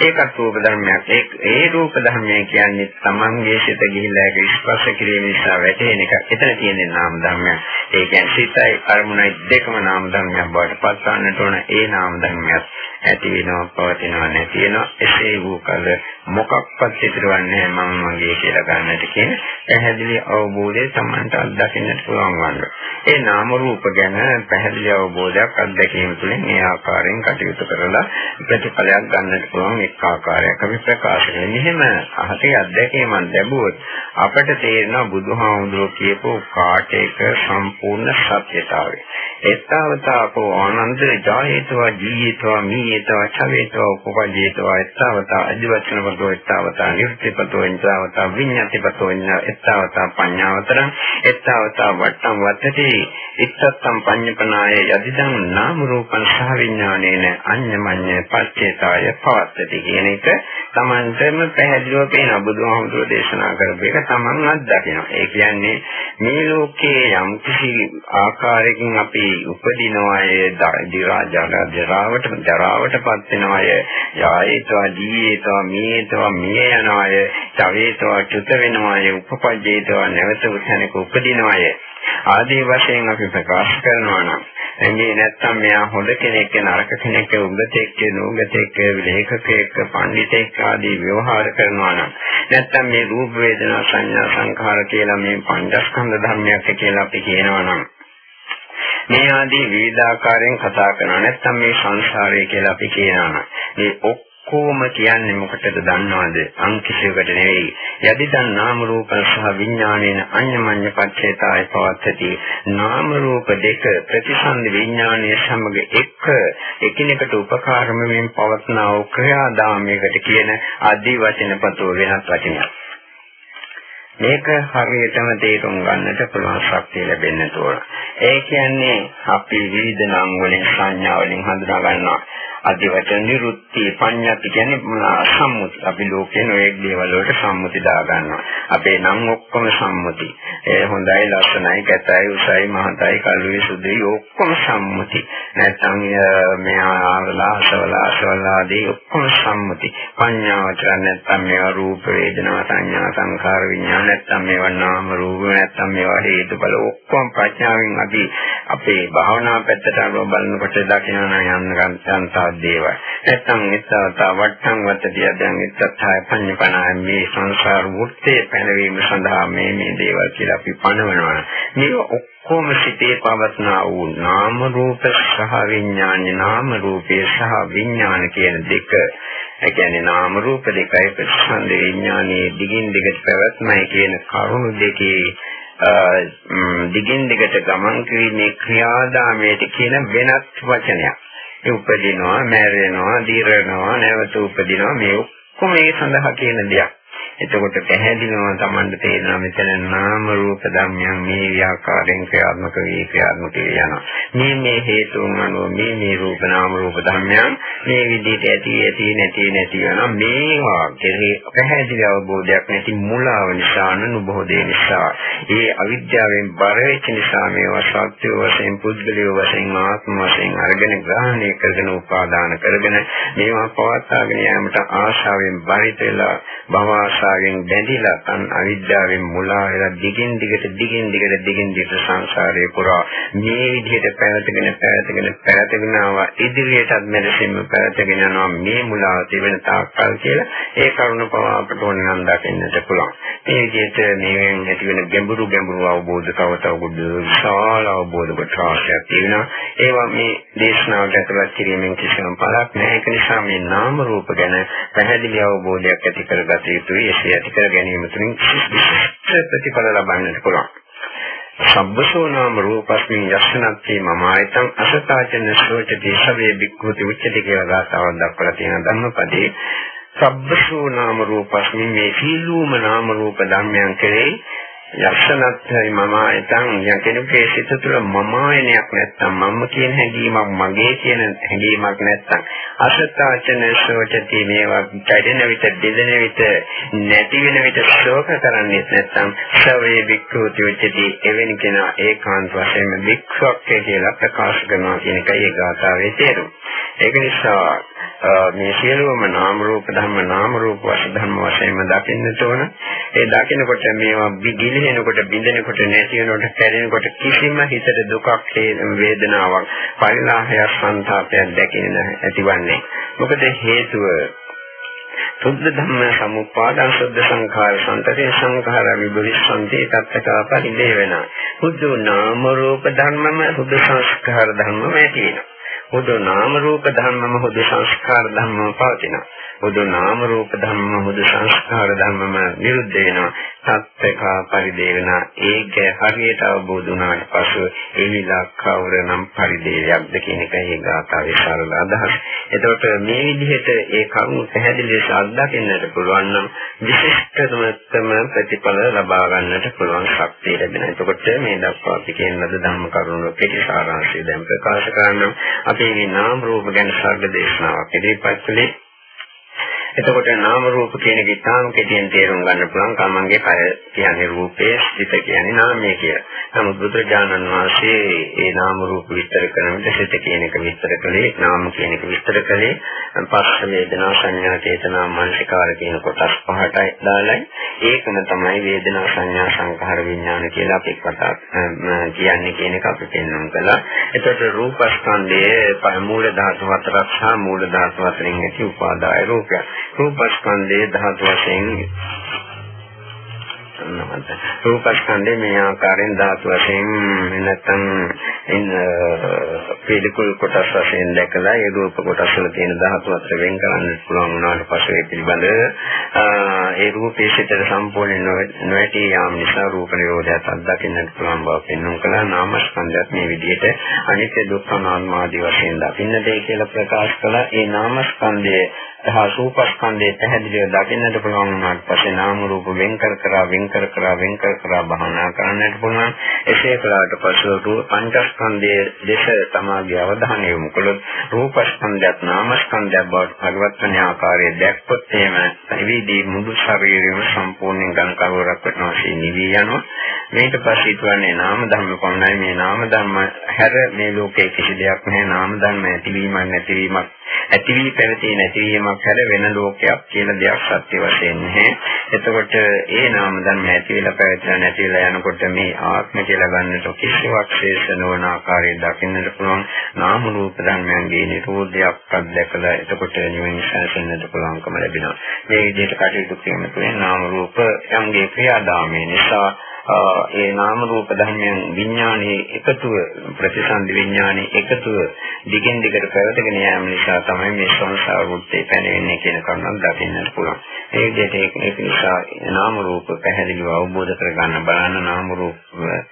ඒකත් රූප ධර්මයක්. ඒ ඒ රූප ධර්මය කියන්නේ Tamange සිත ගිහිල්ලා ඒක ස්පර්ශ කිරීම නිසා වැටෙන එක. එතන තියෙන නාම ධර්මයක්. ඒ කියන්නේ සිතයි අරමුණයි දෙකම නාම ධර්මයක් බවට පත් වන්නට ඕන. ඒ නාම ධර්මයක් ඇති වෙනවා පවතිනවා නැති වෙනවා. එසේ වූ කල මොකක්වත් ඉතිරවන්නේ මම මගේ කියලා ගන්නට කියන පැහැදිලි අවබෝධය Tamanට අත්දකින්නට පුළුවන් වන්න. ඒ නාම රූප ගැන පැහැදිලි අවබෝධයක් අත්දැකීම තුළින් මේ ආකාරයෙන් කටයුතු කරලා ප්‍රතිඵලයක් ගන්නට පුළුවන් එක් ආකාරයක් අපි ප්‍රකාශ කරනවා. මෙහෙම අහතේ අත්දැකීමක් ලැබුවොත් අපට තේරෙනවා බුදුහාමුදුරුවෝ කියපු කාටේක සම්පූර්ණ සත්‍යතාවය. එත්තවතාවකෝ ආනන්ද ජායේතවා ජීයේතවා මීයේතවා චවේතවා උපපජේතවා එත්තවතා අදිවචනවතෝ එත්තවතා නිර්තිපතෝ එත්තවතා විඤ්ඤාතිපතෝ එත්තවතා පඤ්ඤාවතරං එත්තවතා වට්ටම් වත්තති ඉත්තත්තම් පඤ්ඤපනාය යදිදං නාම රූපං සහ විඥානේන අඤ්ඤමඤ්ඤ පච්චේතාය පවත්තති කියන එක Tamanටම පැහැදිලිව පේන බුදුහාමුදුරෝ දේශනා කරපු එක Taman අත්දකිනවා. ඒ කියන්නේ මේ ලෝකයේ යම් කිසි ආකාරයකින් අපි උපදිනවායේ දිරාජාලා දරාවට දරාවටපත් වෙනවාය යායේතවා දීයේතවා මීයේතවා මිය යනවාය තවේතවා චුත වෙනවාය උපපජ්ජේතවා නැවත උසනක උපදිනවාය ආදී වශයෙන් අපි ප්‍රකාශ කරනවා නම් එන්නේ නැත්තම් මෙයා හොඳ කෙනෙක් නරක කෙනෙක් උගතෙක් නුගතෙක් විලේඛකෙක් පඬිතෙක් ආදී ව්‍යවහාර කරනවා නම් නැත්තම් මේ රූප වේදනා සංඥා සංඛාර කියලා මේ පංචස්කන්ධ ධර්මයක් කියලා අපි කියනවා නම් මේ ආදී විවිධාකාරයෙන් කතා කරනවා නැත්තම් මේ සංසාරය කියලා අපි කියනවා මේ ඔක්කොම කියන්නේ මොකටද දන්නවද? අංකිෂයකට නෙවෙයි. යදිදන් නාම රූප සහ විඥානේන අඤ්ඤමඤ්ඤ පච්චේතාය පවත්තති. නාම රූප දෙක ප්‍රතිසන්දි විඥානයේ සමග එක්ක එකිනෙකට උපකාර වෙමින් පවත්නා වූ ක්‍රියාදාමයකට කියන අදි වචනපතෝ වෙනස් වචනයක්. මේක හරියටම තේරුම් ගන්නට පුළුවන් ශක්තිය ලැබෙන්න ඕන. ඒ කියන්නේ අපි විවිධ නම් වලින් සංඥා වලින් හඳුනා ගන්නවා. අධිවචන නිරුත්ති පඤ්ඤාති කියන්නේ සම්මුති. අපි ලෝකේ නොයෙක් දේවල් වලට සම්මුති දා ගන්නවා. අපේ නම් ඔක්කොම සම්මුති. ඒ හොඳයි, ලස්සනයි, කැතයි, උසයි, මහතයි, කළුයි, සුදුයි ඔක්කොම සම්මුති. නැත්නම් මෙහා ආවලා, අසවලා, අසවලා ආදී ඔක්කොම සම්මුති. පඤ්ඤාවට නැත්නම් මේවා රූප, වේදනා, සංඥා, සංඛාර, විඥාන නැත්නම් මේවා නාම රූප නැත්නම් මේවා හේතුඵල ඔක්කොම ප්‍රඥාවෙන් අපි අපේ භාවනා පැත්තට අනුව බලනකොට දකිනවා යන්න ගන්න දේවල්. නැත්නම් ඉස්සවතා වට්ටම් වත්තදී දැන් ඉස්සත්හය පඤ්ඤපනාය මේ සංසාර වෘත්තේ පැනවීම සඳහා මේ මේ දේවල් කියලා අපි පනවනවා. මේක ඔක්කොම සිතේ පවත්නා වූ නාම රූප සහ විඥාන නාම රූපේ සහ විඥාන කියන දෙක ඒ කියන්නේ නාම රූප දෙකයි ප්‍රතිසන්ද විඥානයේ දිගින් දිගට පැවැත්මයි කියන කරුණු දෙකේ දිගින් දිගට ගමන් කිරීමේ ක්‍රියාදාමයට කියන වෙනත් වචනයක්. ඒ උපදිනවා, මැරෙනවා, දීරනවා, නැවත උපදිනවා මේ ඔක්කොම ඒ සඳහා කියන දෙයක්. එතකොට පැහැදිලිවම Tamanට තේරෙනවා මෙතන නාම රූප ධර්මයන් මේ ව්‍යාකාරයෙන් ක්‍රියාත්මක වී ක්‍රියාත්මක යනවා. මේ මේ හේතුන් අනුව මේ මේ රූප නාම රූප ධර්මයන් මේ විදිහට ඇති ඇති නැති නැති යනවා. මේවා කෙරෙහි පැහැදිලි අවබෝධයක් නැති මුලාව නිසා නුබෝධය නිසා ඒ අවිද්‍යාවෙන් බර වෙච්ච නිසා මේවා සත්‍ය වශයෙන් පුද්ගලිය වශයෙන් ආත්ම වශයෙන් අරගෙන ග්‍රහණය කරගෙන උපාදාන කරගෙන මේවා පවත්වාගෙන යාමට ආශාවෙන් බරිත වෙලා භව ආශාවෙන් බැඳිලා තන් අවිද්‍යාවෙන් මුලා වෙලා දිගින් දිගට දිගින් දිගට දිගින් දිගට සංසාරේ පුරා මේ විදිහට පැවතගෙන පැවතගෙන පැවතගෙන ආවා ඉදිරියටත් මෙලෙසින්ම පැවතගෙන යනවා මේ මුලාව තිබෙන තාක්කල් කියලා ඒ කරුණ පවා අපට ඕන නම් දකින්නට පුළුවන්. මේ විදිහට මේෙන් ඇති වෙන ගැඹුරු ගැඹුරු අවබෝධ කවතවකුද විශාල අවබෝධ කොටසක් තියෙනවා. ඒවා මේ දේශනාවට ඇතුළත් කිරීමෙන් කිසිම පළක් නැහැ. ඒක නිසා මේ නාම රූප ගැන පැහැදිලි අවබෝධයක් ඇති කරගත යුතුයි. එසේ ඇති කර ගැනීම තුළින් ප්‍රතිඵල ලබන්නට පුළුවන්. සබ්බසෝ නාම රූපස්මින් යස්සනත්ති මම ආයතං අසතාචන සෝචති සවේ බික්ඛුති උච්චති කියලා ගාථාවක් දක්වලා තියෙන ධම්මපදේ සබ්බසෝ නාම රූපස්මින් මේ සීලූම නාම රූප ධර්මයන් කෙරෙහි යක්ෂණත්යි මම එතන් යම් කෙනෙකුගේ සිත තුළ මම ආයනයක් නැත්තම් මම කියන හැඟීමක් මගේ කියන හැඟීමක් නැත්තම් අසතාචන සෝචති මේවා කැඩෙන විට දෙදෙන විට නැති වෙන විට ශෝක කරන්නේ නැත්තම් සවේ වික්ඛෝති උච්චති එවැනි කෙනා ඒකාන්ත වශයෙන්ම වික්ඛවක් කියලා ප්‍රකාශ කරනවා කියන එකයි ඒ ගාථාවේ තේරුම. ඒක නිසා මේ සියලුම නාම රූප ධර්ම නාම රූප වශයෙන් ධර්ම වශයෙන්ම දකින්නට ඕන. ඒ දකින්නකොට මේවා බිගිලි ගිලිනකොට බිඳෙනකොට නැති වෙනකොට කැරෙනකොට කිසිම හිතට දුකක් වේදනාවක් පරිණාමයක් සංතාපයක් දැකෙන්නේ නැහැ ඇතිවන්නේ. මොකද හේතුව? සුද්ධ ධම්ම සමුප්පාදං සුද්ධ සංඛාර සම්තේ සංඛාර විභවිස්සන්ති තත්තකා පරිදේවන. බුදු නාම රූප ධර්මම සුද්ධ සංස්කාර ධර්මම ඇති වෙනවා බුදු නාම රූප ධර්මම හුදු සංස්කාර ධර්මම පවතිනවා. බුදු නාම රූප ධම්ම හුදු සංස්කාර ධර්මම නිරුද්ධ වෙනවා සත්‍යකා පරිදේවන ඒක හරියට අවබෝධ වුණාට පසු එවිලා කවුර නම් පරිදේවයක්ද කියන එකයි ගාථාවේ සරල අදහස. එතකොට මේ විදිහට ඒ කරුණු පැහැදිලි ලෙස අත්දකින්නට පුළුවන් නම් විශිෂ්ටතම ප්‍රතිඵල ලබා ගන්නට පුළුවන් ශක්තිය ලැබෙනවා. එතකොට මේ දක්වා අපි කියන ලද ධම්ම කරුණු කෙටි සාරාංශය දැන් ප්‍රකාශ කරනවා. අපි මේ නාම රූප ගැන සාර්ථක දේශනාවක් ඉදිරිපත් කළේ එතකොට නාම රූප කියන එක ඉතාම කෙටියෙන් තේරුම් ගන්න පුළුවන් කමංගේ කය කියන්නේ රූපේ සිත කියන්නේ නාමය කියලා. නමුත් බුදුරජාණන් වහන්සේ ඒ නාම රූප විස්තර කරන විට සිත කියන එක විස්තර කළේ නාම කියන එක විස්තර කළේ පස්ස වේදනා සංඥා චේතනා මනසිකාර කියන කොටස් පහටයි දාලයි. ඒකම තමයි වේදනා සංඥා සංඛාර විඥාන කියලා අපි කතා කියන්නේ කියන එක අපි පෙන්වන්න කළා. එතකොට රූපස්කන්ධයේ මූල ධාතු හතරක් සහ මූල ධාතු හතරෙන් ඇති උපාදාය රූපයක්. රූපස්කන්ධයේ ධාතු වශයෙන් නමත රූපස්කන්ධේ මේ ආකාරයෙන් ධාතු වශයෙන් නැත්නම් ඉන් පිළිකුල් කොටස් වශයෙන් දැකලා ඒ රූප කොටස් වල තියෙන ධාතු අතර වෙන් කරන්න පුළුවන් වුණාට පස්සේ ඒ පිළිබඳ ඒ රූපයේ සිතට සම්පූර්ණ නොඇටි යාම නිසා රූප නිරෝධයත් අත්දකින්නට පුළුවන් බව පෙන්වන කළා. නාමස්කන්ධයත් මේ විදිහට අනිත්‍ය දුක්ඛ අනාත්ම ආදී වශයෙන් දකින්නට කියලා ප්‍රකාශ කළා. ඒ නාමස්කන්ධයේ සහ රූපස්කන්ධයේ පැහැදිලිව දකින්නට පුළුවන් වුණාට පස්සේ නාම රූප වෙන් කර කර වෙන් කර කර වෙන් කර කර භාවනා කරන්නට පුළුවන්. එසේ කළාට පස්සේ රූප පංචස්කන්ධයේ දේශ තමාගේ අවධානය යොමු කළොත් රූපස්කන්ධයත් නාමස්කන්ධයක් බවට පරිවර්තන ආකාරය දැක්කොත් එහෙම විවිධී මුළු ශරීරයම සම්පූර්ණයෙන් ඝන කවරක් වෙනවා නිවි යනවා. මේක පස්සේ හිතවන්නේ නාම ධර්ම පමණයි මේ නාම ධර්ම හැර මේ ලෝකයේ කිසි දෙයක් නැහැ. නාම ධර්ම ඇතිවීමක් නැතිවීමක් ඇති වී පැවතී නැතිවීමක් හැර වෙන ලෝකයක් කියලා දෙයක් සත්‍ය වශයෙන් නැහැ. එතකොට ඒ නාම ධර්ම ඇති වෙලා පැවතලා නැති වෙලා යනකොට මේ ආත්ම කියලා ගන්නට කිසිවක් ශේෂ නොවන ආකාරයෙන් දකින්නට පුළුවන් නාම රූප ධර්මයන්ගේ නිරෝධයක් අත්දැකලා එතකොට නිවන සැසෙන්නට පුළුවන්කම ලැබෙනවා. මේ විදිහට කටයුතු කිරීම නාම රූප යම්ගේ ක්‍රියාදාමය නිසා ඒ නාම රූප ධර්මයන් විඥානයේ එකතුව ප්‍රතිසන්දි විඥානයේ එකතුව දිගින් දිගට පැවතගෙන යාම නිසා තමයි මේ සංසාර වෘත්තේ පැනෙන්නේ කියන කරුණක් දකින්නට පුළුවන්. ඒ විදිහට ඒක නිසා නාම රූප පැහැදිලිව අවබෝධ කරගන්න බලන්න නාම රූප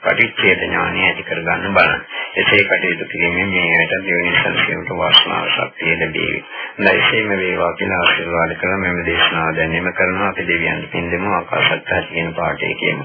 පටිච්චේද ඥානය ඇති කරගන්න බලන්න. එසේ කටයුතු කිරීමෙන් මේ ඇයට දෙවෙනි සංස්කෘත වාසනාව ශක්තිය ලැබේවි. ලයිසීම වේවා කියලා ආශිර්වාද කරන මෙම දේශනාව දැනීම කරනවා අපි දෙවියන් පින් දෙමු ආකාශත්තා කියන පාඩේ කියමු.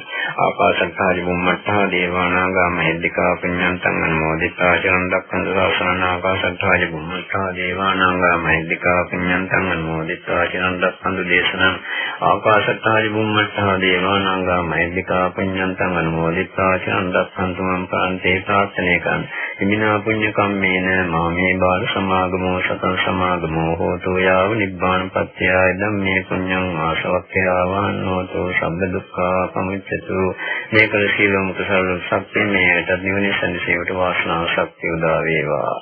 ආකාශත්තාරි බුම්මත්තා දේවානාගා මහිද්దికා පුඤ්ඤන්තං අනුමෝදිතා චරණ දක්ඛන්ත දාසනං ආකාශත්තාරි බුම්මත්තා දේවානාගා මහිද්దికා පුඤ්ඤන්තං අනුමෝදිතා චරණ දක්ඛන්ත දේශනං ආකාශත්තාරි බුම්මත්තා දේවානාගා මහිද්దికා පුඤ්ඤන්තං අනුමෝදිතා චරණ දක්ඛන්ත මම් පාන්තේ ප්‍රාර්ථනේකං හිමිනා පුඤ්ඤ කම්මේන මාමේ බාල සමාගමෝ සතං සමාගමෝ හෝතු යාව නිබ්බාන පත්‍යාය ධම්මේ පුඤ්ඤං ආසවක්ඛ්‍යාවාන් හෝතු සම්බ දුක්ඛා පමුච්චතු මේ කල සීලම කුසල සම්පේ මේට නිවන සම්සේවට වාසනාව ශක්තිය උදා වේවා.